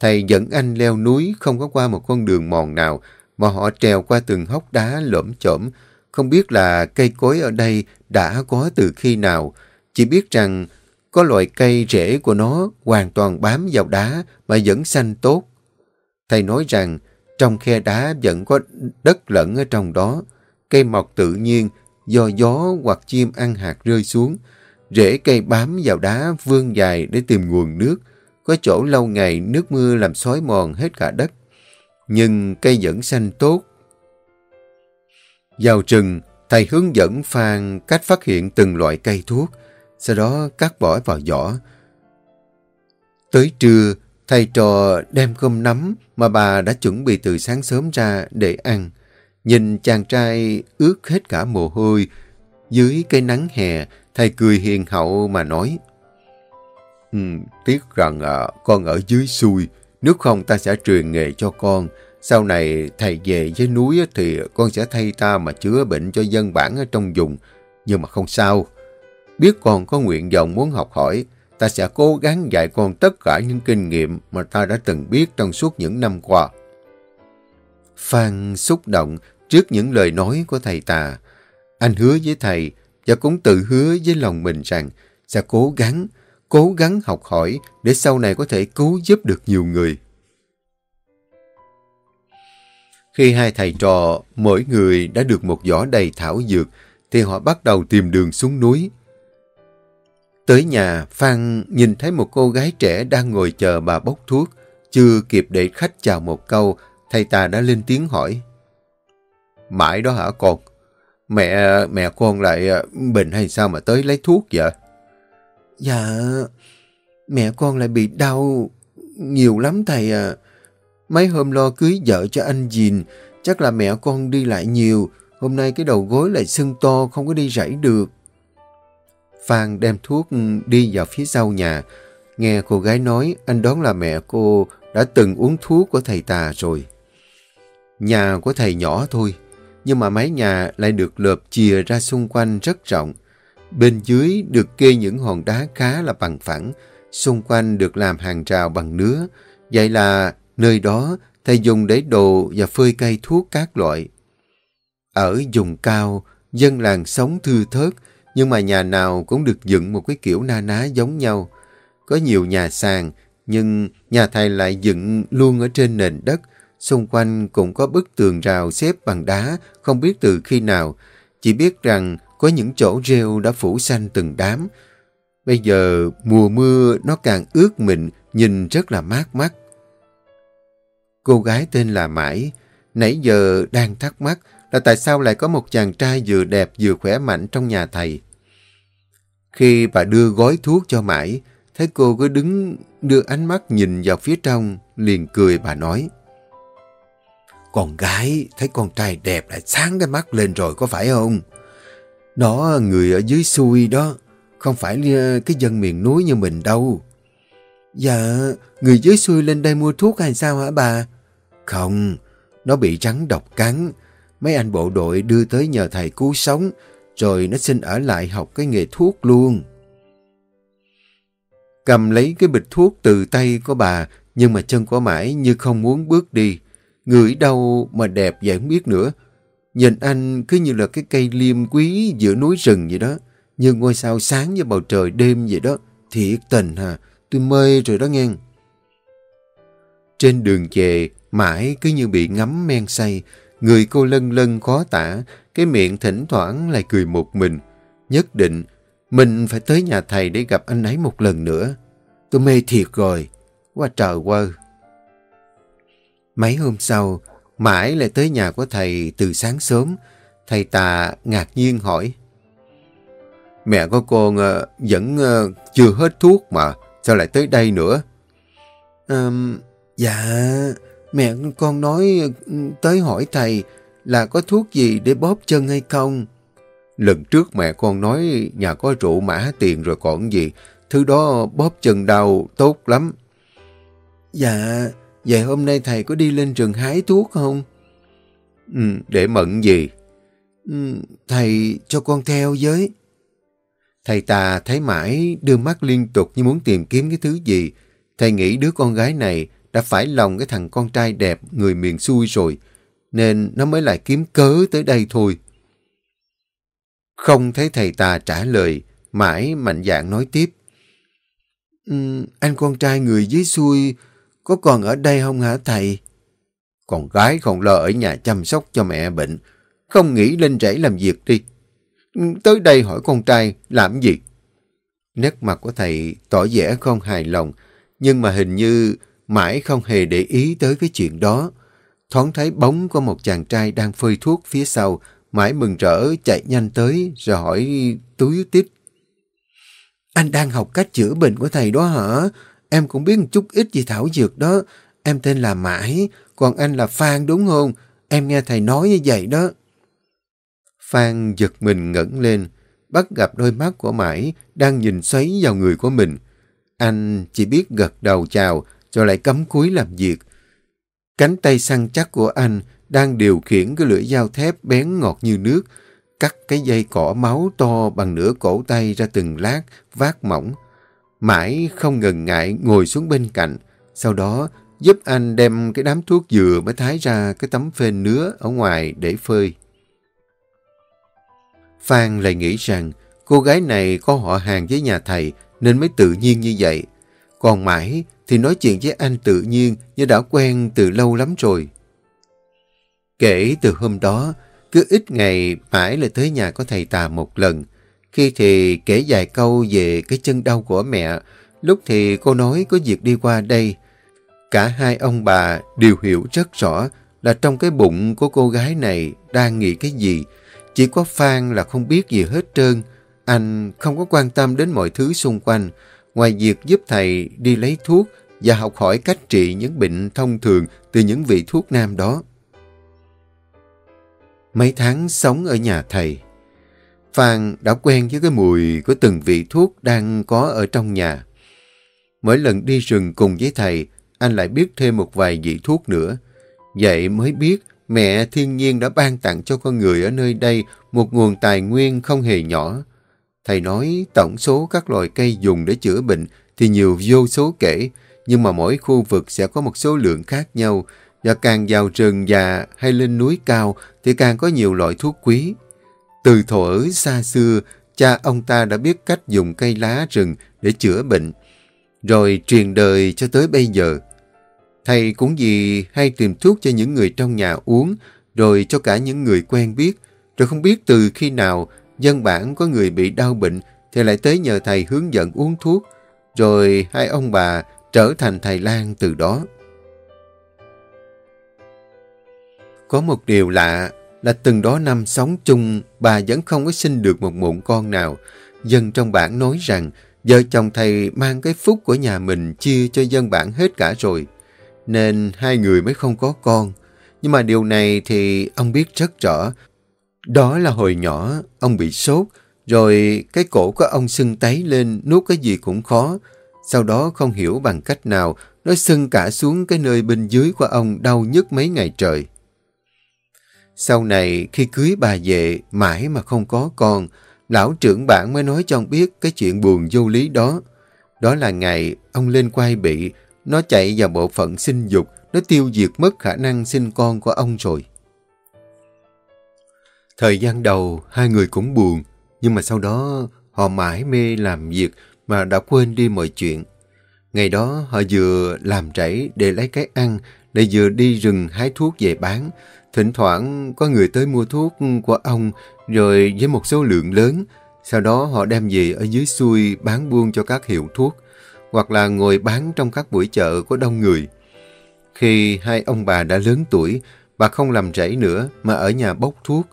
Thầy dẫn anh leo núi không có qua một con đường mòn nào mà họ trèo qua từng hốc đá lõm chõm Không biết là cây cối ở đây đã có từ khi nào. Chỉ biết rằng có loại cây rễ của nó hoàn toàn bám vào đá mà vẫn xanh tốt. Thầy nói rằng trong khe đá vẫn có đất lẫn ở trong đó. Cây mọc tự nhiên do gió hoặc chim ăn hạt rơi xuống. Rễ cây bám vào đá vươn dài để tìm nguồn nước. Có chỗ lâu ngày nước mưa làm xói mòn hết cả đất. Nhưng cây vẫn xanh tốt. Vào rừng, thầy hướng dẫn Phan cách phát hiện từng loại cây thuốc, sau đó cắt bỏ vào vỏ. Tới trưa, thầy trò đem cơm nắm mà bà đã chuẩn bị từ sáng sớm ra để ăn. Nhìn chàng trai ướt hết cả mồ hôi, dưới cái nắng hè, thầy cười hiền hậu mà nói. Ừ, tiếc rằng à, con ở dưới xuôi, nếu không ta sẽ truyền nghề cho con. Sau này thầy về với núi thì con sẽ thay ta mà chữa bệnh cho dân bản ở trong vùng. Nhưng mà không sao. Biết con có nguyện vọng muốn học hỏi, ta sẽ cố gắng dạy con tất cả những kinh nghiệm mà ta đã từng biết trong suốt những năm qua. Phan xúc động trước những lời nói của thầy tà. Anh hứa với thầy và cũng tự hứa với lòng mình rằng sẽ cố gắng, cố gắng học hỏi để sau này có thể cứu giúp được nhiều người. Khi hai thầy trò, mỗi người đã được một giỏ đầy thảo dược, thì họ bắt đầu tìm đường xuống núi. Tới nhà, Phan nhìn thấy một cô gái trẻ đang ngồi chờ bà bốc thuốc. Chưa kịp để khách chào một câu, thầy ta đã lên tiếng hỏi. Mãi đó hả con? Mẹ mẹ con lại ờ, bệnh hay sao mà tới lấy thuốc vậy? Dạ, mẹ con lại bị đau nhiều lắm thầy à. Mấy hôm lo cưới vợ cho anh Dìn, chắc là mẹ con đi lại nhiều. Hôm nay cái đầu gối lại sưng to, không có đi rảy được. Phan đem thuốc đi vào phía sau nhà. Nghe cô gái nói, anh đoán là mẹ cô đã từng uống thuốc của thầy tà rồi. Nhà của thầy nhỏ thôi, nhưng mà mái nhà lại được lợp chìa ra xung quanh rất rộng. Bên dưới được kê những hòn đá khá là bằng phẳng, xung quanh được làm hàng rào bằng nứa. Vậy là Nơi đó, thầy dùng để đồ và phơi cây thuốc các loại. Ở vùng cao, dân làng sống thư thớt, nhưng mà nhà nào cũng được dựng một cái kiểu na ná giống nhau. Có nhiều nhà sàn, nhưng nhà thầy lại dựng luôn ở trên nền đất. Xung quanh cũng có bức tường rào xếp bằng đá, không biết từ khi nào. Chỉ biết rằng có những chỗ rêu đã phủ xanh từng đám. Bây giờ mùa mưa nó càng ướt mình nhìn rất là mát mắt. Cô gái tên là Mãi, nãy giờ đang thắc mắc là tại sao lại có một chàng trai vừa đẹp vừa khỏe mạnh trong nhà thầy. Khi bà đưa gói thuốc cho Mãi, thấy cô cứ đứng đưa ánh mắt nhìn vào phía trong, liền cười bà nói. Con gái thấy con trai đẹp lại sáng cái mắt lên rồi có phải không? Nó người ở dưới xuôi đó, không phải cái dân miền núi như mình đâu. Dạ, người dưới xuôi lên đây mua thuốc hay sao hả bà? Không, nó bị rắn độc cắn. Mấy anh bộ đội đưa tới nhờ thầy cứu sống, rồi nó xin ở lại học cái nghề thuốc luôn. Cầm lấy cái bịch thuốc từ tay của bà, nhưng mà chân của mãi như không muốn bước đi. Người đâu mà đẹp vậy không biết nữa. Nhìn anh cứ như là cái cây liêm quý giữa núi rừng vậy đó. Như ngôi sao sáng như bầu trời đêm vậy đó. Thiệt tình hả? tôi mê rồi đó nghe. Trên đường về, mãi cứ như bị ngắm men say. Người cô lân lân khó tả, cái miệng thỉnh thoảng lại cười một mình. Nhất định, mình phải tới nhà thầy để gặp anh ấy một lần nữa. Tôi mê thiệt rồi. Quá trời quơ. Mấy hôm sau, mãi lại tới nhà của thầy từ sáng sớm. Thầy tà ngạc nhiên hỏi. Mẹ của con ờ, vẫn ờ, chưa hết thuốc mà, sao lại tới đây nữa? Um, dạ, mẹ con nói tới hỏi thầy là có thuốc gì để bóp chân hay không? Lần trước mẹ con nói nhà có rượu mã tiền rồi còn gì, thứ đó bóp chân đau tốt lắm. Dạ, vậy hôm nay thầy có đi lên rừng hái thuốc không? Ừ, để mận gì? Ừ, thầy cho con theo với. Thầy tà thấy mãi đưa mắt liên tục như muốn tìm kiếm cái thứ gì. Thầy nghĩ đứa con gái này đã phải lòng cái thằng con trai đẹp người miền xuôi rồi, nên nó mới lại kiếm cớ tới đây thôi. Không thấy thầy ta trả lời, mãi mạnh dạng nói tiếp. Um, anh con trai người dưới xuôi có còn ở đây không hả thầy? Con gái không lo ở nhà chăm sóc cho mẹ bệnh, không nghĩ lên rẫy làm việc đi. Tới đây hỏi con trai làm gì? Nét mặt của thầy tỏ vẻ không hài lòng, nhưng mà hình như mãi không hề để ý tới cái chuyện đó. Thoáng thấy bóng của một chàng trai đang phơi thuốc phía sau, mãi mừng rỡ chạy nhanh tới rồi hỏi túi tiếp: Anh đang học cách chữa bệnh của thầy đó hả? Em cũng biết một chút ít gì thảo dược đó. Em tên là Mãi, còn anh là Phan đúng không? Em nghe thầy nói như vậy đó. Phan giật mình ngẩng lên, bắt gặp đôi mắt của Mãi đang nhìn xoáy vào người của mình. Anh chỉ biết gật đầu chào, rồi lại cắm cúi làm việc. Cánh tay săn chắc của anh đang điều khiển cái lưỡi dao thép bén ngọt như nước, cắt cái dây cỏ máu to bằng nửa cổ tay ra từng lát, vát mỏng. Mãi không ngần ngại ngồi xuống bên cạnh, sau đó giúp anh đem cái đám thuốc dừa mới thái ra cái tấm phên nứa ở ngoài để phơi. Phan lại nghĩ rằng cô gái này có họ hàng với nhà thầy nên mới tự nhiên như vậy. Còn mãi thì nói chuyện với anh tự nhiên như đã quen từ lâu lắm rồi. Kể từ hôm đó, cứ ít ngày mãi lại tới nhà có thầy tà một lần. Khi thì kể vài câu về cái chân đau của mẹ, lúc thì cô nói có việc đi qua đây. Cả hai ông bà đều hiểu rất rõ là trong cái bụng của cô gái này đang nghĩ cái gì. Chỉ có Phan là không biết gì hết trơn. Anh không có quan tâm đến mọi thứ xung quanh, ngoài việc giúp thầy đi lấy thuốc và học hỏi cách trị những bệnh thông thường từ những vị thuốc nam đó. Mấy tháng sống ở nhà thầy, Phan đã quen với cái mùi của từng vị thuốc đang có ở trong nhà. Mỗi lần đi rừng cùng với thầy, anh lại biết thêm một vài vị thuốc nữa. Vậy mới biết mẹ thiên nhiên đã ban tặng cho con người ở nơi đây một nguồn tài nguyên không hề nhỏ. Thầy nói tổng số các loài cây dùng để chữa bệnh thì nhiều vô số kể, nhưng mà mỗi khu vực sẽ có một số lượng khác nhau, và càng vào rừng già hay lên núi cao thì càng có nhiều loại thuốc quý. Từ thuở xa xưa, cha ông ta đã biết cách dùng cây lá rừng để chữa bệnh, rồi truyền đời cho tới bây giờ. Thầy cũng vì hay tìm thuốc cho những người trong nhà uống, rồi cho cả những người quen biết, rồi không biết từ khi nào dân bản có người bị đau bệnh thì lại tới nhờ thầy hướng dẫn uống thuốc, rồi hai ông bà trở thành thầy lang từ đó. Có một điều lạ là từng đó năm sống chung, bà vẫn không có sinh được một mụn con nào. Dân trong bản nói rằng vợ chồng thầy mang cái phúc của nhà mình chia cho dân bản hết cả rồi. Nên hai người mới không có con. Nhưng mà điều này thì ông biết rất rõ. Đó là hồi nhỏ, ông bị sốt, rồi cái cổ của ông sưng tấy lên, nuốt cái gì cũng khó. Sau đó không hiểu bằng cách nào, nó sưng cả xuống cái nơi bên dưới của ông đau nhức mấy ngày trời. Sau này khi cưới bà về mãi mà không có con, lão trưởng bản mới nói cho ông biết cái chuyện buồn vô lý đó. Đó là ngày ông lên quay bị, nó chạy vào bộ phận sinh dục, nó tiêu diệt mất khả năng sinh con của ông rồi. Thời gian đầu hai người cũng buồn, nhưng mà sau đó họ mãi mê làm việc mà đã quên đi mọi chuyện. Ngày đó họ vừa làm rẫy để lấy cái ăn, lại vừa đi rừng hái thuốc về bán, Thỉnh thoảng có người tới mua thuốc của ông rồi với một số lượng lớn. Sau đó họ đem về ở dưới xuôi bán buôn cho các hiệu thuốc hoặc là ngồi bán trong các buổi chợ có đông người. Khi hai ông bà đã lớn tuổi, bà không làm rẫy nữa mà ở nhà bốc thuốc.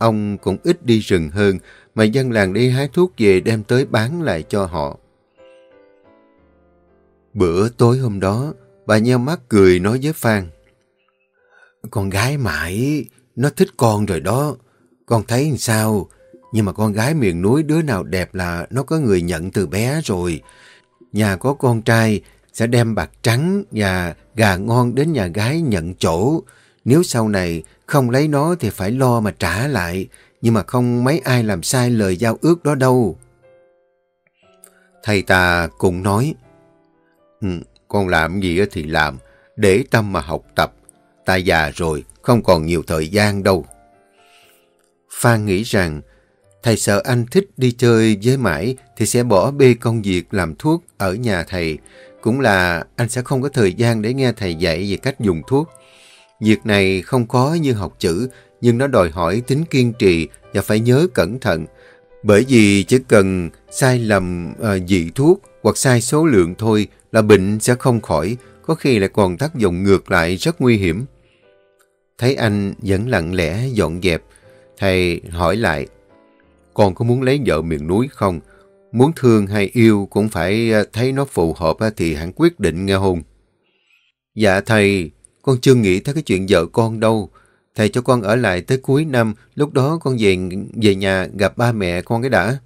Ông cũng ít đi rừng hơn mà dân làng đi hái thuốc về đem tới bán lại cho họ. Bữa tối hôm đó, bà nheo mắt cười nói với Phan. Con gái mãi, nó thích con rồi đó. Con thấy sao? Nhưng mà con gái miền núi đứa nào đẹp là nó có người nhận từ bé rồi. Nhà có con trai sẽ đem bạc trắng và gà ngon đến nhà gái nhận chỗ. Nếu sau này không lấy nó thì phải lo mà trả lại. Nhưng mà không mấy ai làm sai lời giao ước đó đâu. Thầy ta cũng nói, ừ, con làm gì thì làm, để tâm mà học tập. Ta già rồi, không còn nhiều thời gian đâu. Phan nghĩ rằng, thầy sợ anh thích đi chơi với mãi thì sẽ bỏ bê công việc làm thuốc ở nhà thầy. Cũng là anh sẽ không có thời gian để nghe thầy dạy về cách dùng thuốc. Việc này không khó như học chữ, nhưng nó đòi hỏi tính kiên trì và phải nhớ cẩn thận. Bởi vì chỉ cần sai lầm à, dị thuốc hoặc sai số lượng thôi là bệnh sẽ không khỏi, có khi lại còn tác dụng ngược lại rất nguy hiểm. Thấy anh vẫn lặng lẽ dọn dẹp, thầy hỏi lại, con có muốn lấy vợ miền núi không? Muốn thương hay yêu cũng phải ờ, thấy nó phù hợp thì hẳn quyết định nghe hôn. Dạ thầy, con chưa nghĩ tới cái chuyện vợ con đâu. Thầy cho con ở lại tới cuối năm, lúc đó con về về nhà gặp ba mẹ con cái đã.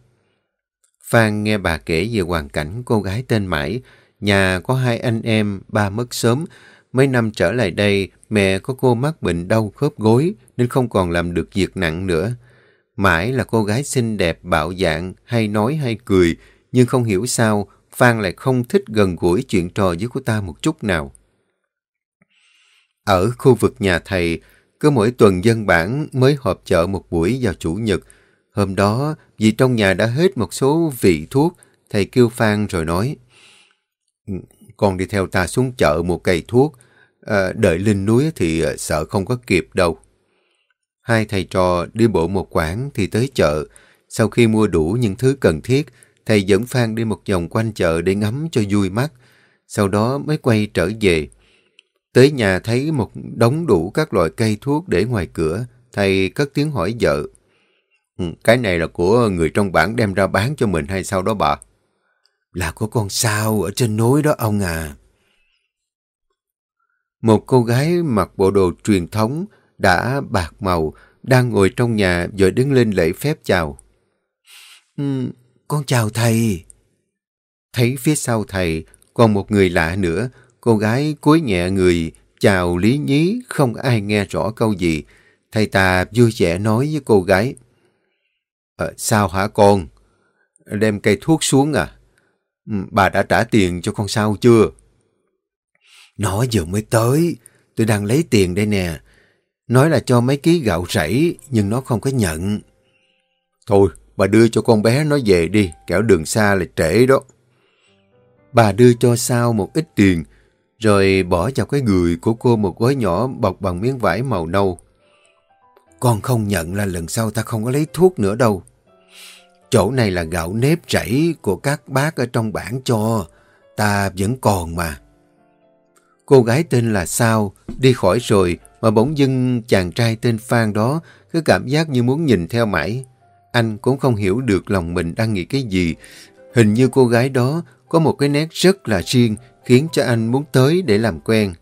Phan nghe bà kể về hoàn cảnh cô gái tên Mãi, nhà có hai anh em, ba mất sớm. Mấy năm trở lại đây, mẹ có cô mắc bệnh đau khớp gối nên không còn làm được việc nặng nữa. Mãi là cô gái xinh đẹp, bạo dạng, hay nói hay cười, nhưng không hiểu sao Phan lại không thích gần gũi chuyện trò với cô ta một chút nào. Ở khu vực nhà thầy, cứ mỗi tuần dân bản mới họp chợ một buổi vào Chủ nhật. Hôm đó, vì trong nhà đã hết một số vị thuốc, thầy kêu Phan rồi nói, ừ, Con đi theo ta xuống chợ một cây thuốc, à, đợi lên núi thì à, sợ không có kịp đâu. Hai thầy trò đi bộ một quãng thì tới chợ. Sau khi mua đủ những thứ cần thiết, thầy dẫn Phan đi một vòng quanh chợ để ngắm cho vui mắt. Sau đó mới quay trở về. Tới nhà thấy một đống đủ các loại cây thuốc để ngoài cửa. Thầy cất tiếng hỏi vợ. Ừ, cái này là của người trong bản đem ra bán cho mình hay sao đó bà? Là của con sao ở trên núi đó ông à. Một cô gái mặc bộ đồ truyền thống, đã bạc màu, đang ngồi trong nhà rồi đứng lên lễ phép chào. Ừ, con chào thầy. Thấy phía sau thầy còn một người lạ nữa, cô gái cúi nhẹ người, chào lý nhí, không ai nghe rõ câu gì. Thầy ta vui vẻ nói với cô gái. À, sao hả con? Đem cây thuốc xuống à? Ừ, bà đã trả tiền cho con sao chưa? Nó vừa mới tới, tôi đang lấy tiền đây nè. Nói là cho mấy ký gạo rẫy, nhưng nó không có nhận. Thôi, bà đưa cho con bé nó về đi, kẻo đường xa là trễ đó. Bà đưa cho sao một ít tiền, rồi bỏ vào cái người của cô một gói nhỏ bọc bằng miếng vải màu nâu. Con không nhận là lần sau ta không có lấy thuốc nữa đâu. Chỗ này là gạo nếp rẫy của các bác ở trong bản cho. Ta vẫn còn mà. Cô gái tên là Sao đi khỏi rồi mà bỗng dưng chàng trai tên Phan đó cứ cảm giác như muốn nhìn theo mãi. Anh cũng không hiểu được lòng mình đang nghĩ cái gì. Hình như cô gái đó có một cái nét rất là riêng khiến cho anh muốn tới để làm quen.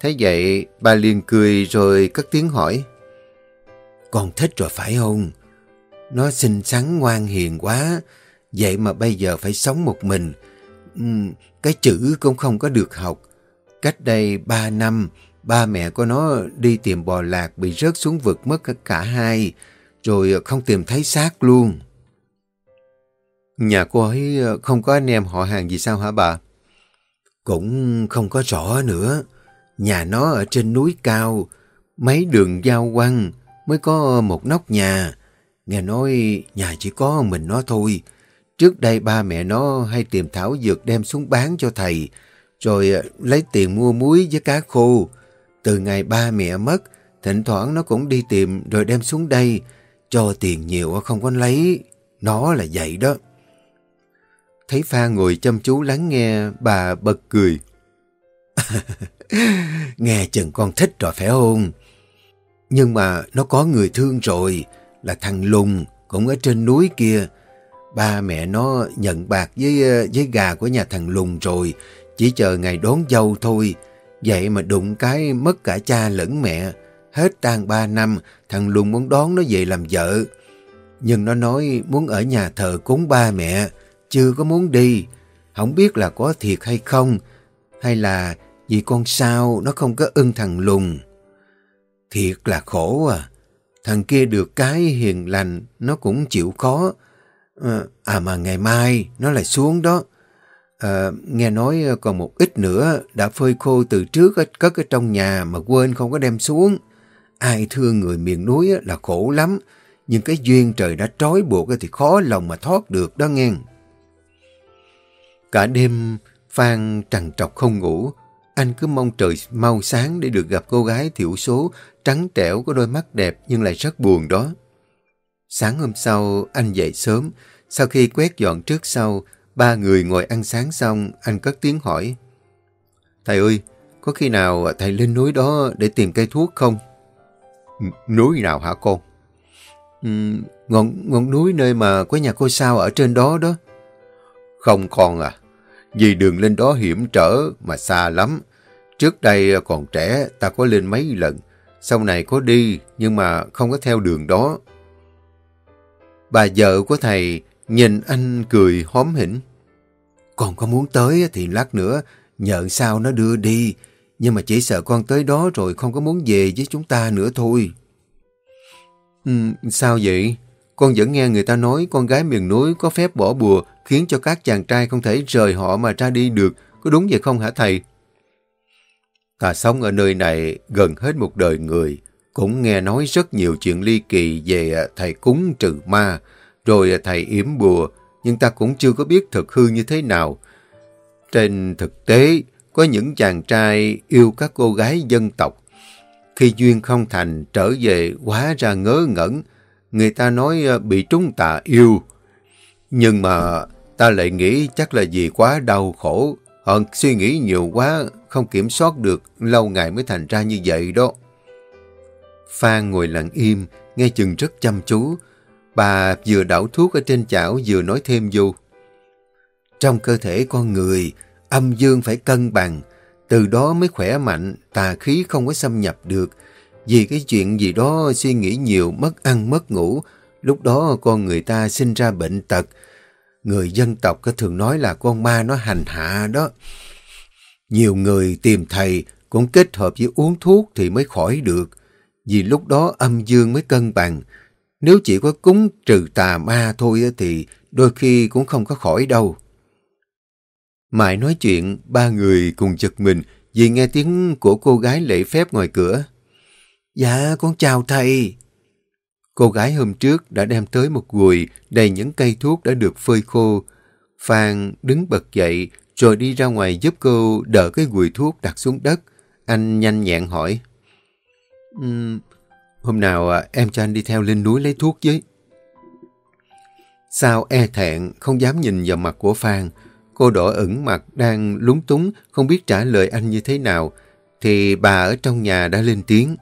Thế vậy, bà liền cười rồi cất tiếng hỏi. Con thích rồi phải không? Nó xinh xắn ngoan hiền quá, vậy mà bây giờ phải sống một mình. Cái chữ cũng không có được học. Cách đây ba năm, ba mẹ của nó đi tìm bò lạc bị rớt xuống vực mất cả hai, rồi không tìm thấy xác luôn. Nhà cô ấy không có anh em họ hàng gì sao hả bà? Cũng không có rõ nữa. Nhà nó ở trên núi cao, mấy đường giao quăng mới có một nóc nhà. Nghe nói nhà chỉ có mình nó thôi. Trước đây ba mẹ nó hay tìm thảo dược đem xuống bán cho thầy, rồi ờ, lấy tiền mua muối với cá khô. Từ ngày ba mẹ mất, thỉnh thoảng nó cũng đi tìm rồi đem xuống đây, cho tiền nhiều không có lấy. Nó là vậy đó. Thấy Pha ngồi chăm chú lắng nghe, bà bật cười. nghe chừng con thích rồi phải không? Nhưng mà nó có người thương rồi, là thằng Lùng, cũng ở trên núi kia. Ba mẹ nó nhận bạc với, ờ, với gà của nhà thằng Lùng rồi, chỉ chờ ngày đón dâu thôi. Vậy mà đụng cái mất cả cha lẫn mẹ. Hết tang ba năm, thằng Lùng muốn đón nó về làm vợ. Nhưng nó nói muốn ở nhà thờ cúng ba mẹ, chưa có muốn đi. Không biết là có thiệt hay không, hay là vì con sao nó không có ưng thằng Lùng. Thiệt là khổ à. Thằng kia được cái hiền lành, nó cũng chịu khó. Ờ, à, mà ngày mai nó lại xuống đó. À, nghe nói còn một ít nữa đã phơi khô từ trước cất ở trong nhà mà quên không có đem xuống. Ai thương người miền núi là khổ lắm, nhưng cái duyên trời đã trói buộc thì khó lòng mà thoát được đó nghe. Cả đêm, Phan trằn trọc không ngủ. Anh cứ mong trời mau sáng để được gặp cô gái thiểu số, trắng trẻo có đôi mắt đẹp nhưng lại rất buồn đó. Sáng hôm sau, anh dậy sớm. Sau khi quét dọn trước sau, ba người ngồi ăn sáng xong, anh cất tiếng hỏi. Thầy ơi, có khi nào thầy lên núi đó để tìm cây thuốc không? Núi nào hả con? Ừ, ngọn, ngọn núi nơi mà có nhà cô sao ở trên đó đó. Không con à, vì đường lên đó hiểm trở mà xa lắm. Trước đây còn trẻ ta có lên mấy lần, sau này có đi nhưng mà không có theo đường đó. Bà vợ của thầy nhìn anh cười hóm hỉnh. còn có muốn tới thì lát nữa nhờ sao nó đưa đi, nhưng mà chỉ sợ con tới đó rồi không có muốn về với chúng ta nữa thôi. Ừ, sao vậy? Con vẫn nghe người ta nói con gái miền núi có phép bỏ bùa khiến cho các chàng trai không thể rời họ mà ra đi được. Có đúng vậy không hả thầy? Ta sống ở nơi này gần hết một đời người, cũng nghe nói rất nhiều chuyện ly kỳ về à, thầy cúng trừ ma, rồi à, thầy yểm bùa, nhưng ta cũng chưa có biết thực hư như thế nào. Trên thực tế, có những chàng trai yêu các cô gái dân tộc. Khi duyên không thành trở về quá ra ngớ ngẩn, người ta nói ờ, bị trúng tà yêu. Nhưng mà ta lại nghĩ chắc là vì quá đau khổ, hơn suy nghĩ nhiều quá, không kiểm soát được, lâu ngày mới thành ra như vậy đó. Phan ngồi lặng im, nghe chừng rất chăm chú. Bà vừa đảo thuốc ở trên chảo vừa nói thêm vô. Trong cơ thể con người, âm dương phải cân bằng, từ đó mới khỏe mạnh, tà khí không có xâm nhập được. Vì cái chuyện gì đó suy nghĩ nhiều, mất ăn, mất ngủ, lúc đó con người ta sinh ra bệnh tật. Người dân tộc thường nói là con ma nó hành hạ đó. Nhiều người tìm thầy cũng kết hợp với uống thuốc thì mới khỏi được. Vì lúc đó âm dương mới cân bằng. Nếu chỉ có cúng trừ tà ma thôi thì đôi khi cũng không có khỏi đâu. Mãi nói chuyện, ba người cùng giật mình vì nghe tiếng của cô gái lễ phép ngoài cửa. Dạ, con chào thầy. Cô gái hôm trước đã đem tới một gùi đầy những cây thuốc đã được phơi khô. Phan đứng bật dậy rồi đi ra ngoài giúp cô đỡ cái gùi thuốc đặt xuống đất. Anh nhanh nhẹn hỏi. Um, hôm nào à, em cho anh đi theo lên núi lấy thuốc với. Sao e thẹn, không dám nhìn vào mặt của Phan. Cô đỏ ửng mặt đang lúng túng, không biết trả lời anh như thế nào. Thì bà ở trong nhà đã lên tiếng.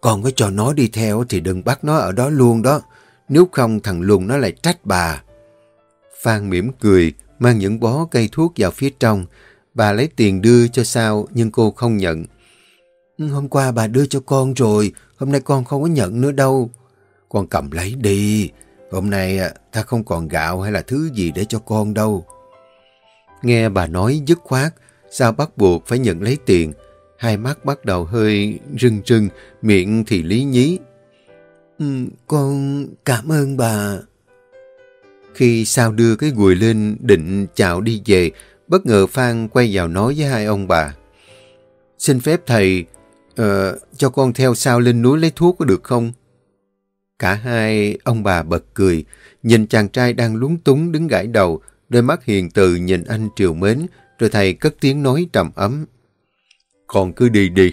Con có cho nó đi theo thì đừng bắt nó ở đó luôn đó. Nếu không thằng Luân nó lại trách bà. Phan mỉm cười, mang những bó cây thuốc vào phía trong. Bà lấy tiền đưa cho sao nhưng cô không nhận. Ừ, hôm qua bà đưa cho con rồi, hôm nay con không có nhận nữa đâu. Con cầm lấy đi, hôm nay à, ta không còn gạo hay là thứ gì để cho con đâu. Nghe bà nói dứt khoát, sao bắt buộc phải nhận lấy tiền. Hai mắt bắt đầu hơi rưng rưng, miệng thì lý nhí. Ừ, con cảm ơn bà. Khi sao đưa cái gùi lên định chào đi về, bất ngờ Phan quay vào nói với hai ông bà. Xin phép thầy, uh, cho con theo sao lên núi lấy thuốc có được không? Cả hai ông bà bật cười, nhìn chàng trai đang lúng túng đứng gãi đầu, đôi mắt hiền từ nhìn anh triều mến, rồi thầy cất tiếng nói trầm ấm. Con cứ đi đi,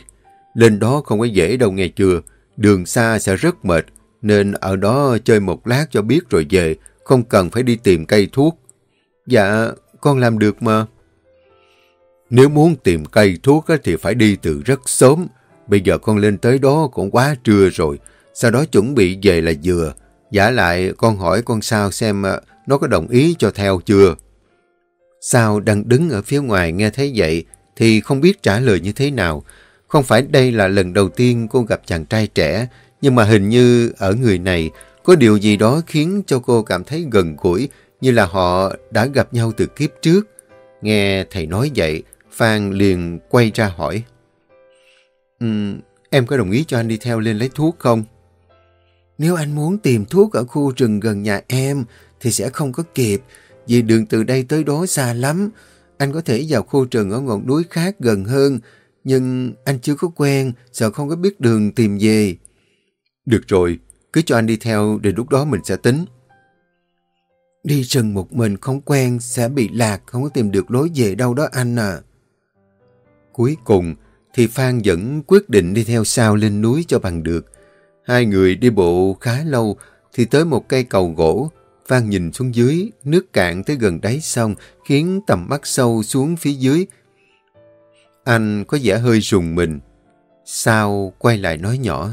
lên đó không có dễ đâu nghe chưa, đường xa sẽ rất mệt, nên ở đó chơi một lát cho biết rồi về, không cần phải đi tìm cây thuốc. Dạ, con làm được mà. Nếu muốn tìm cây thuốc thì phải đi từ rất sớm. Bây giờ con lên tới đó cũng quá trưa rồi. Sau đó chuẩn bị về là vừa. Giả lại con hỏi con sao xem à, nó có đồng ý cho theo chưa. Sao đang đứng ở phía ngoài nghe thấy vậy thì không biết trả lời như thế nào. Không phải đây là lần đầu tiên cô gặp chàng trai trẻ, nhưng mà hình như ở người này có điều gì đó khiến cho cô cảm thấy gần gũi như là họ đã gặp nhau từ kiếp trước. Nghe thầy nói vậy, Phan liền quay ra hỏi. Um, em có đồng ý cho anh đi theo lên lấy thuốc không? Nếu anh muốn tìm thuốc ở khu rừng gần nhà em thì sẽ không có kịp vì đường từ đây tới đó xa lắm. Anh có thể vào khu rừng ở ngọn núi khác gần hơn nhưng anh chưa có quen sợ không có biết đường tìm về. Được rồi, cứ cho anh đi theo để lúc đó mình sẽ tính. Đi rừng một mình không quen sẽ bị lạc, không có tìm được lối về đâu đó anh à. Cuối cùng thì Phan vẫn quyết định đi theo sau lên núi cho bằng được. Hai người đi bộ khá lâu thì tới một cây cầu gỗ. Phan nhìn xuống dưới, nước cạn tới gần đáy sông khiến tầm mắt sâu xuống phía dưới. Anh có vẻ hơi rùng mình. Sao quay lại nói nhỏ.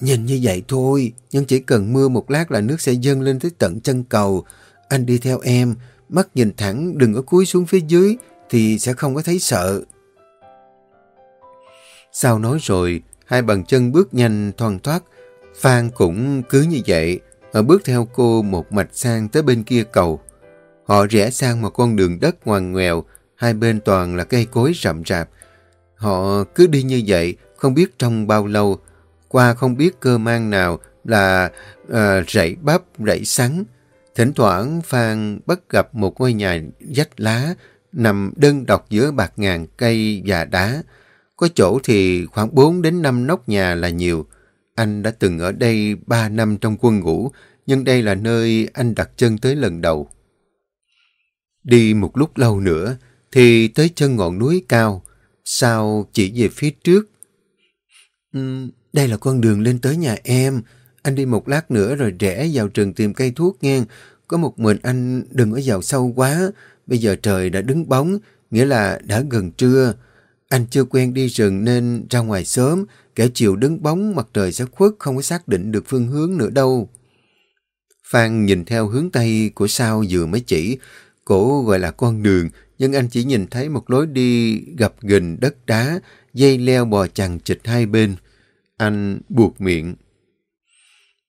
Nhìn như vậy thôi, nhưng chỉ cần mưa một lát là nước sẽ dâng lên tới tận chân cầu. Anh đi theo em, mắt nhìn thẳng đừng có cúi xuống phía dưới thì sẽ không có thấy sợ. Sao nói rồi, hai bàn chân bước nhanh thoăn thoát. Phan cũng cứ như vậy, bước theo cô một mạch sang tới bên kia cầu. Họ rẽ sang một con đường đất ngoằn ngoèo, hai bên toàn là cây cối rậm rạp. Họ cứ đi như vậy, không biết trong bao lâu, qua không biết cơ mang nào là uh, rẫy bắp, rẫy sắn. Thỉnh thoảng Phan bắt gặp một ngôi nhà dách lá nằm đơn độc giữa bạc ngàn cây và đá. Có chỗ thì khoảng 4 đến 5 nóc nhà là nhiều. Anh đã từng ở đây 3 năm trong quân ngũ, nhưng đây là nơi anh đặt chân tới lần đầu. Đi một lúc lâu nữa, thì tới chân ngọn núi cao, sao chỉ về phía trước. Uhm, đây là con đường lên tới nhà em. Anh đi một lát nữa rồi rẽ vào rừng tìm cây thuốc nghe. Có một mình anh đừng có vào sâu quá. Bây giờ trời đã đứng bóng, nghĩa là đã gần trưa. Anh chưa quen đi rừng nên ra ngoài sớm, kẻ chiều đứng bóng mặt trời sẽ khuất không có xác định được phương hướng nữa đâu. Phan nhìn theo hướng Tây của sao vừa mới chỉ, cổ gọi là con đường, nhưng anh chỉ nhìn thấy một lối đi gập ghềnh đất đá, dây leo bò chằng chịch hai bên. Anh buộc miệng.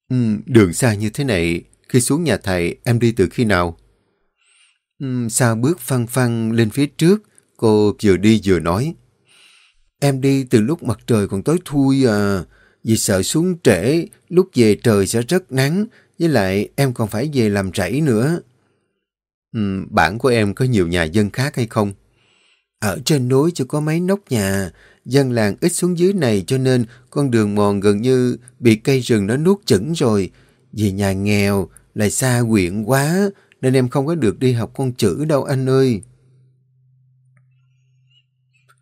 Ừ, đường xa như thế này, khi xuống nhà thầy, em đi từ khi nào? Ừ, sao bước phăng phăng lên phía trước, cô vừa đi vừa nói. Em đi từ lúc mặt trời còn tối thui à, vì sợ xuống trễ, lúc về trời sẽ rất nắng, với lại em còn phải về làm rẫy nữa. Ừ, bản của em có nhiều nhà dân khác hay không? Ở trên núi chỉ có mấy nóc nhà, dân làng ít xuống dưới này cho nên con đường mòn gần như bị cây rừng nó nuốt chửng rồi. Vì nhà nghèo, lại xa huyện quá, nên em không có được đi học con chữ đâu anh ơi.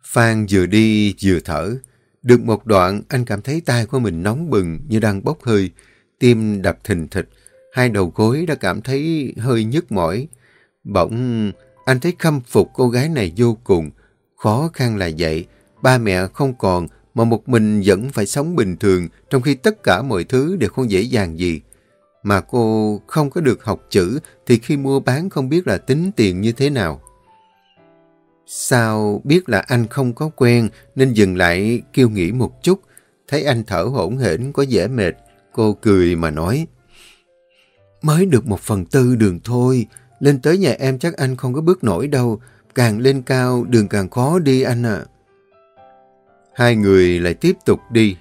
Phan vừa đi vừa thở. Được một đoạn, anh cảm thấy tay của mình nóng bừng như đang bốc hơi, tim đập thình thịch. Hai đầu gối đã cảm thấy hơi nhức mỏi. Bỗng anh thấy khâm phục cô gái này vô cùng. Khó khăn là vậy, ba mẹ không còn mà một mình vẫn phải sống bình thường trong khi tất cả mọi thứ đều không dễ dàng gì. Mà cô không có được học chữ thì khi mua bán không biết là tính tiền như thế nào. Sao biết là anh không có quen nên dừng lại kêu nghỉ một chút. Thấy anh thở hổn hển có vẻ mệt. Cô cười mà nói. Mới được một phần tư đường thôi. Lên tới nhà em chắc anh không có bước nổi đâu. Càng lên cao đường càng khó đi anh ạ. Hai người lại tiếp tục đi.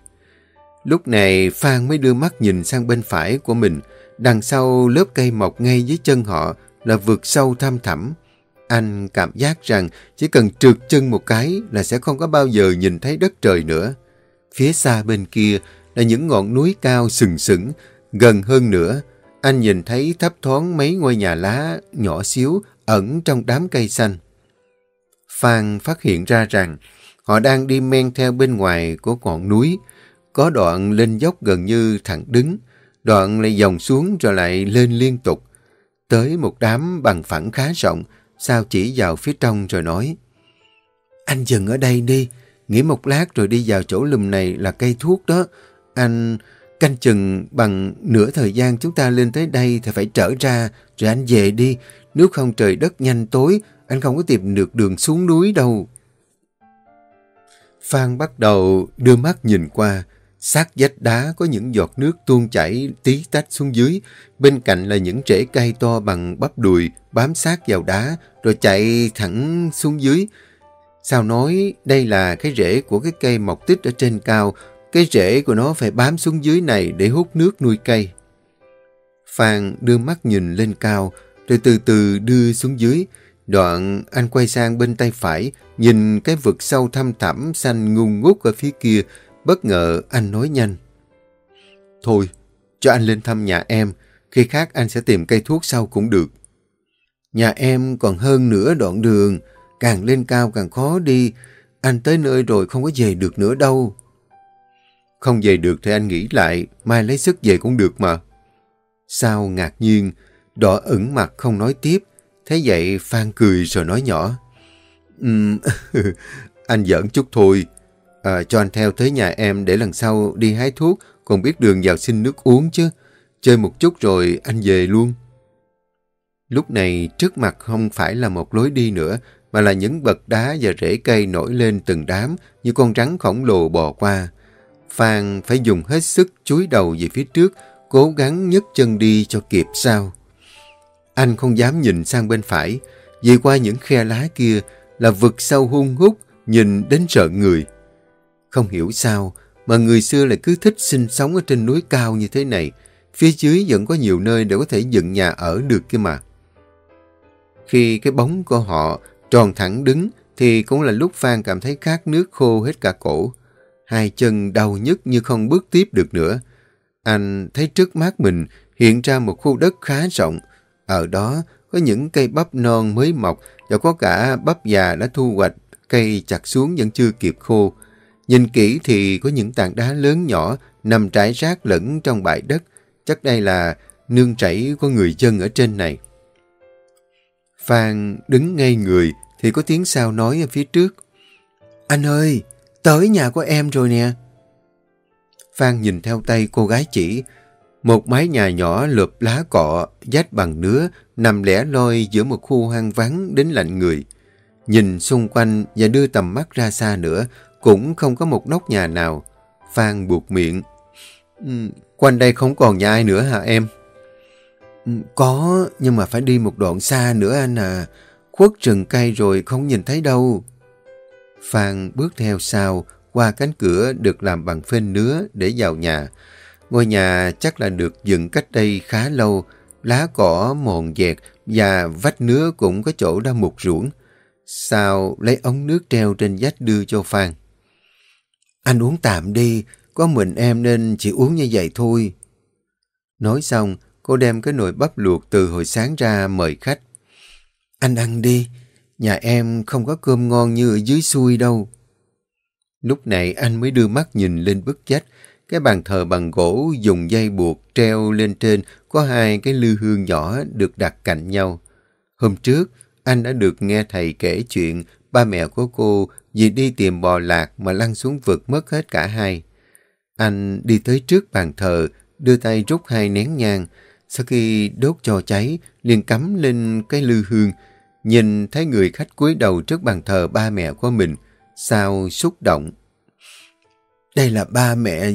Lúc này Phan mới đưa mắt nhìn sang bên phải của mình. Đằng sau lớp cây mọc ngay dưới chân họ là vượt sâu thăm thẳm. Anh cảm giác rằng chỉ cần trượt chân một cái là sẽ không có bao giờ nhìn thấy đất trời nữa. Phía xa bên kia là những ngọn núi cao sừng sững, gần hơn nữa. Anh nhìn thấy thấp thoáng mấy ngôi nhà lá nhỏ xíu ẩn trong đám cây xanh. Phan phát hiện ra rằng họ đang đi men theo bên ngoài của ngọn núi. Có đoạn lên dốc gần như thẳng đứng, đoạn lại dòng xuống rồi lại lên liên tục. Tới một đám bằng phẳng khá rộng, Sao chỉ vào phía trong rồi nói Anh dừng ở đây đi Nghỉ một lát rồi đi vào chỗ lùm này là cây thuốc đó Anh canh chừng bằng nửa thời gian chúng ta lên tới đây thì phải trở ra rồi anh về đi. Nếu không trời đất nhanh tối anh không có tìm được đường xuống núi đâu. Phan bắt đầu đưa mắt nhìn qua. Sát vách đá có những giọt nước tuôn chảy tí tách xuống dưới, bên cạnh là những rễ cây to bằng bắp đùi bám sát vào đá rồi chạy thẳng xuống dưới. Sao nói đây là cái rễ của cái cây mọc tích ở trên cao, cái rễ của nó phải bám xuống dưới này để hút nước nuôi cây. Phan đưa mắt nhìn lên cao, rồi từ từ đưa xuống dưới. Đoạn anh quay sang bên tay phải, nhìn cái vực sâu thăm thẳm xanh ngu ngút ở phía kia, Bất ngờ anh nói nhanh. Thôi, cho anh lên thăm nhà em, khi khác anh sẽ tìm cây thuốc sau cũng được. Nhà em còn hơn nửa đoạn đường, càng lên cao càng khó đi, anh tới nơi rồi không có về được nữa đâu. Không về được thì anh nghĩ lại, mai lấy sức về cũng được mà. Sao ngạc nhiên, đỏ ửng mặt không nói tiếp, thế vậy Phan cười rồi nói nhỏ. Um, anh giỡn chút thôi, À, cho anh theo tới nhà em để lần sau đi hái thuốc, còn biết đường vào xin nước uống chứ. Chơi một chút rồi anh về luôn. Lúc này trước mặt không phải là một lối đi nữa, mà là những bậc đá và rễ cây nổi lên từng đám như con rắn khổng lồ bò qua. Phan phải dùng hết sức chúi đầu về phía trước, cố gắng nhấc chân đi cho kịp sao. Anh không dám nhìn sang bên phải, vì qua những khe lá kia là vực sâu hung hút, nhìn đến sợ người. Không hiểu sao mà người xưa lại cứ thích sinh sống ở trên núi cao như thế này. Phía dưới vẫn có nhiều nơi để có thể dựng nhà ở được kia mà. Khi cái bóng của họ tròn thẳng đứng thì cũng là lúc Phan cảm thấy khát nước khô hết cả cổ. Hai chân đau nhức như không bước tiếp được nữa. Anh thấy trước mắt mình hiện ra một khu đất khá rộng. Ở đó có những cây bắp non mới mọc và có cả bắp già đã thu hoạch, cây chặt xuống vẫn chưa kịp khô. Nhìn kỹ thì có những tảng đá lớn nhỏ nằm trải rác lẫn trong bãi đất. Chắc đây là nương chảy của người dân ở trên này. Phan đứng ngay người thì có tiếng sao nói ở phía trước. Anh ơi, tới nhà của em rồi nè. Phan nhìn theo tay cô gái chỉ. Một mái nhà nhỏ lợp lá cọ, dách bằng nứa, nằm lẻ loi giữa một khu hoang vắng đến lạnh người. Nhìn xung quanh và đưa tầm mắt ra xa nữa, cũng không có một nóc nhà nào. Phan buộc miệng. Ừ, quanh đây không còn nhà ai nữa hả em? Ừ, có, nhưng mà phải đi một đoạn xa nữa anh à. Khuất rừng cây rồi không nhìn thấy đâu. Phan bước theo sau, qua cánh cửa được làm bằng phên nứa để vào nhà. Ngôi nhà chắc là được dựng cách đây khá lâu, lá cỏ mòn dẹt và vách nứa cũng có chỗ đã mục ruỗng. Sao lấy ống nước treo trên vách đưa cho Phan. Anh uống tạm đi, có mình em nên chỉ uống như vậy thôi. Nói xong, cô đem cái nồi bắp luộc từ hồi sáng ra mời khách. Anh ăn đi, nhà em không có cơm ngon như ở dưới xuôi đâu. Lúc này anh mới đưa mắt nhìn lên bức chách, Cái bàn thờ bằng gỗ dùng dây buộc treo lên trên có hai cái lư hương nhỏ được đặt cạnh nhau. Hôm trước, anh đã được nghe thầy kể chuyện ba mẹ của cô vì đi tìm bò lạc mà lăn xuống vực mất hết cả hai. Anh đi tới trước bàn thờ, đưa tay rút hai nén nhang. Sau khi đốt cho cháy, liền cắm lên cái lư hương. Nhìn thấy người khách cúi đầu trước bàn thờ ba mẹ của mình, sao xúc động. Đây là ba mẹ,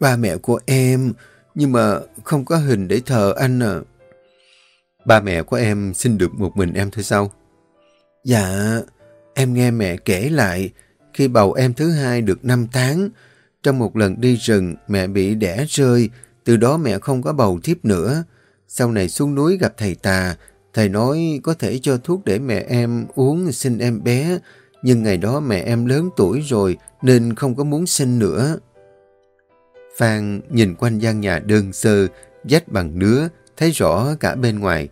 ba mẹ của em, nhưng mà không có hình để thờ anh à. Ba mẹ của em xin được một mình em thôi sao? Dạ, em nghe mẹ kể lại, khi bầu em thứ hai được 5 tháng, trong một lần đi rừng, mẹ bị đẻ rơi, từ đó mẹ không có bầu tiếp nữa. Sau này xuống núi gặp thầy tà, thầy nói có thể cho thuốc để mẹ em uống sinh em bé, nhưng ngày đó mẹ em lớn tuổi rồi nên không có muốn sinh nữa. Phan nhìn quanh gian nhà đơn sơ, dách bằng nứa, thấy rõ cả bên ngoài.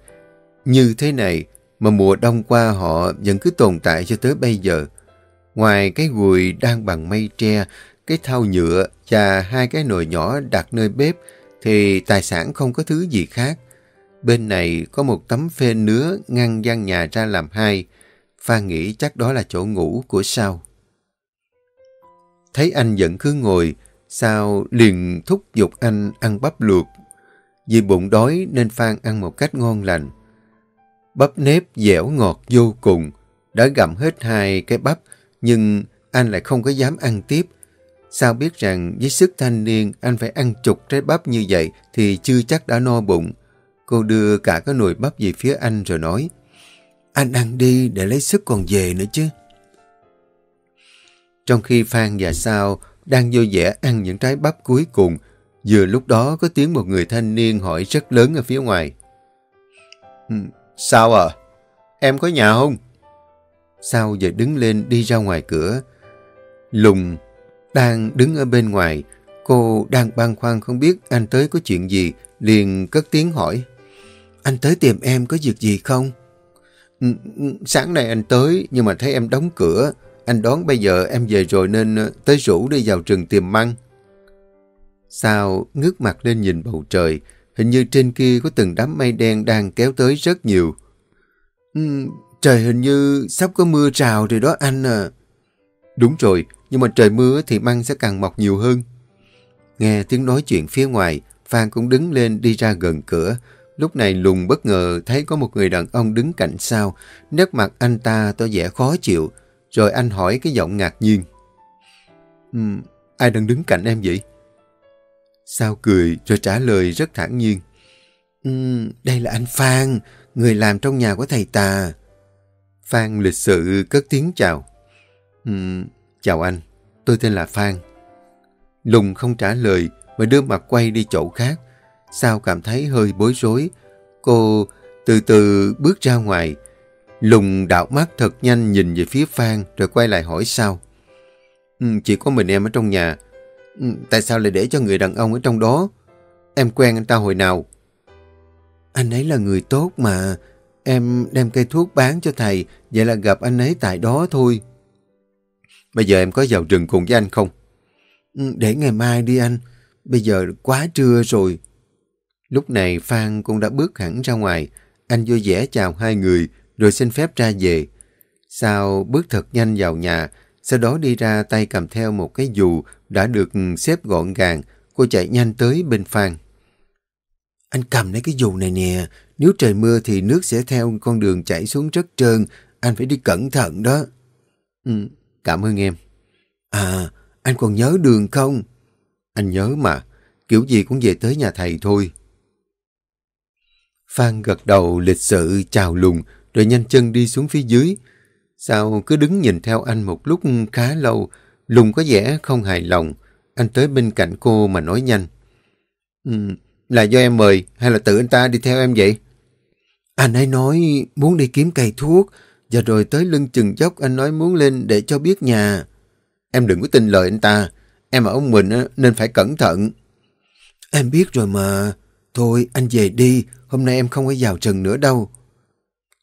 Như thế này mà mùa đông qua họ vẫn cứ tồn tại cho tới bây giờ. Ngoài cái gùi đang bằng mây tre, cái thau nhựa và hai cái nồi nhỏ đặt nơi bếp thì tài sản không có thứ gì khác. Bên này có một tấm phê nứa ngăn gian nhà ra làm hai. Phan nghĩ chắc đó là chỗ ngủ của Sao. Thấy anh vẫn cứ ngồi, Sao liền thúc giục anh ăn bắp luộc. Vì bụng đói nên Phan ăn một cách ngon lành. Bắp nếp dẻo ngọt vô cùng. Đã gặm hết hai cái bắp, nhưng anh lại không có dám ăn tiếp. Sao biết rằng với sức thanh niên anh phải ăn chục trái bắp như vậy thì chưa chắc đã no bụng. Cô đưa cả cái nồi bắp về phía anh rồi nói Anh ăn đi để lấy sức còn về nữa chứ. Trong khi Phan và Sao đang vui vẻ ăn những trái bắp cuối cùng, vừa lúc đó có tiếng một người thanh niên hỏi rất lớn ở phía ngoài. Ừ, Sao à? Em có nhà không? Sao giờ đứng lên đi ra ngoài cửa. Lùng đang đứng ở bên ngoài, cô đang băn khoăn không biết anh tới có chuyện gì, liền cất tiếng hỏi. Anh tới tìm em có việc gì không? Ừ, ừ, sáng nay anh tới nhưng mà thấy em đóng cửa, anh đoán bây giờ em về rồi nên ờ, tới rủ đi vào rừng tìm măng. Sao ngước mặt lên nhìn bầu trời, hình như trên kia có từng đám mây đen đang kéo tới rất nhiều. Ừ, trời hình như sắp có mưa rào rồi đó anh à. Đúng rồi, nhưng mà trời mưa thì măng sẽ càng mọc nhiều hơn. Nghe tiếng nói chuyện phía ngoài, Phan cũng đứng lên đi ra gần cửa. Lúc này Lùng bất ngờ thấy có một người đàn ông đứng cạnh sau. Nét mặt anh ta tỏ vẻ khó chịu, rồi anh hỏi cái giọng ngạc nhiên. Um, ai đang đứng cạnh em vậy? Sao cười rồi trả lời rất thản nhiên. Um, đây là anh Phan, người làm trong nhà của thầy Tà. Phan lịch sự cất tiếng chào. Um, chào anh, tôi tên là Phan. Lùng không trả lời mà đưa mặt quay đi chỗ khác. Sao cảm thấy hơi bối rối. Cô từ từ bước ra ngoài, Lùng đạo mắt thật nhanh nhìn về phía Phan rồi quay lại hỏi sao. Ừ, chỉ có mình em ở trong nhà. Ừ, tại sao lại để cho người đàn ông ở trong đó? Em quen anh ta hồi nào? Anh ấy là người tốt mà. Em đem cây thuốc bán cho thầy, vậy là gặp anh ấy tại đó thôi. Bây giờ em có vào rừng cùng với anh không? Ừ, để ngày mai đi anh. Bây giờ quá trưa rồi. Lúc này Phan cũng đã bước hẳn ra ngoài. Anh vui vẻ chào hai người, rồi xin phép ra về. Sao bước thật nhanh vào nhà, sau đó đi ra tay cầm theo một cái dù đã được xếp gọn gàng, cô chạy nhanh tới bên Phan. Anh cầm lấy cái dù này nè, nếu trời mưa thì nước sẽ theo con đường chảy xuống rất trơn, anh phải đi cẩn thận đó. Ừ, cảm ơn em. À, anh còn nhớ đường không? Anh nhớ mà, kiểu gì cũng về tới nhà thầy thôi. Phan gật đầu lịch sự chào lùng, rồi nhanh chân đi xuống phía dưới. Sao cứ đứng nhìn theo anh một lúc khá lâu, Lùng có vẻ không hài lòng. Anh tới bên cạnh cô mà nói nhanh. Ừ, là do em mời hay là tự anh ta đi theo em vậy? Anh ấy nói muốn đi kiếm cây thuốc, và rồi tới lưng chừng dốc anh nói muốn lên để cho biết nhà. Em đừng có tin lời anh ta, em ở ông mình nên phải cẩn thận. Em biết rồi mà. Thôi anh về đi, hôm nay em không có vào trần nữa đâu.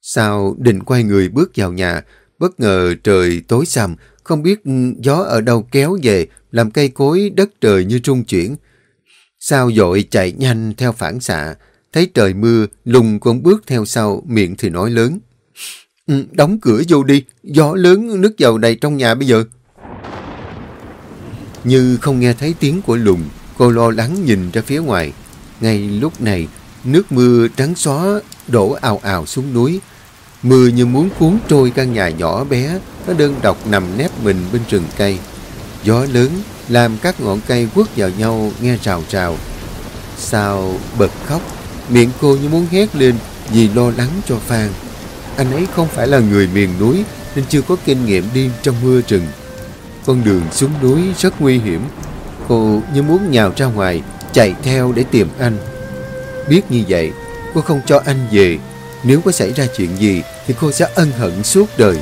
Sao định quay người bước vào nhà, bất ngờ trời tối sầm, không biết gió ở đâu kéo về, làm cây cối đất trời như trung chuyển. Sao dội chạy nhanh theo phản xạ, thấy trời mưa, lùng cũng bước theo sau, miệng thì nói lớn. Ừ, đóng cửa vô đi, gió lớn nước dầu đầy trong nhà bây giờ. Như không nghe thấy tiếng của lùng, cô lo lắng nhìn ra phía ngoài. Ngay lúc này, nước mưa trắng xóa đổ ào ào xuống núi. Mưa như muốn cuốn trôi căn nhà nhỏ bé, nó đơn độc nằm nép mình bên rừng cây. Gió lớn làm các ngọn cây quất vào nhau nghe rào rào. Sao bật khóc, miệng cô như muốn hét lên vì lo lắng cho Phan. Anh ấy không phải là người miền núi nên chưa có kinh nghiệm đi trong mưa rừng. Con đường xuống núi rất nguy hiểm. Cô như muốn nhào ra ngoài, chạy theo để tìm anh. Biết như vậy, cô không cho anh về. Nếu có xảy ra chuyện gì thì cô sẽ ân hận suốt đời.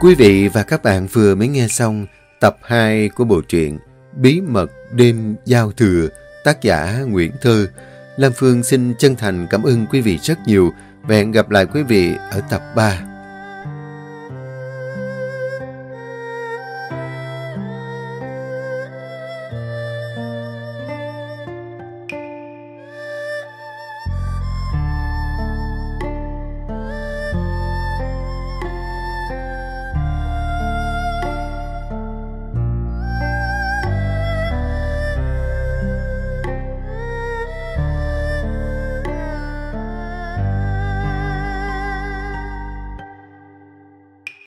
Quý vị và các bạn vừa mới nghe xong tập 2 của bộ truyện Bí mật đêm giao thừa, tác giả Nguyễn Thơ. Lam Phương xin chân thành cảm ơn quý vị rất nhiều và hẹn gặp lại quý vị ở tập 3.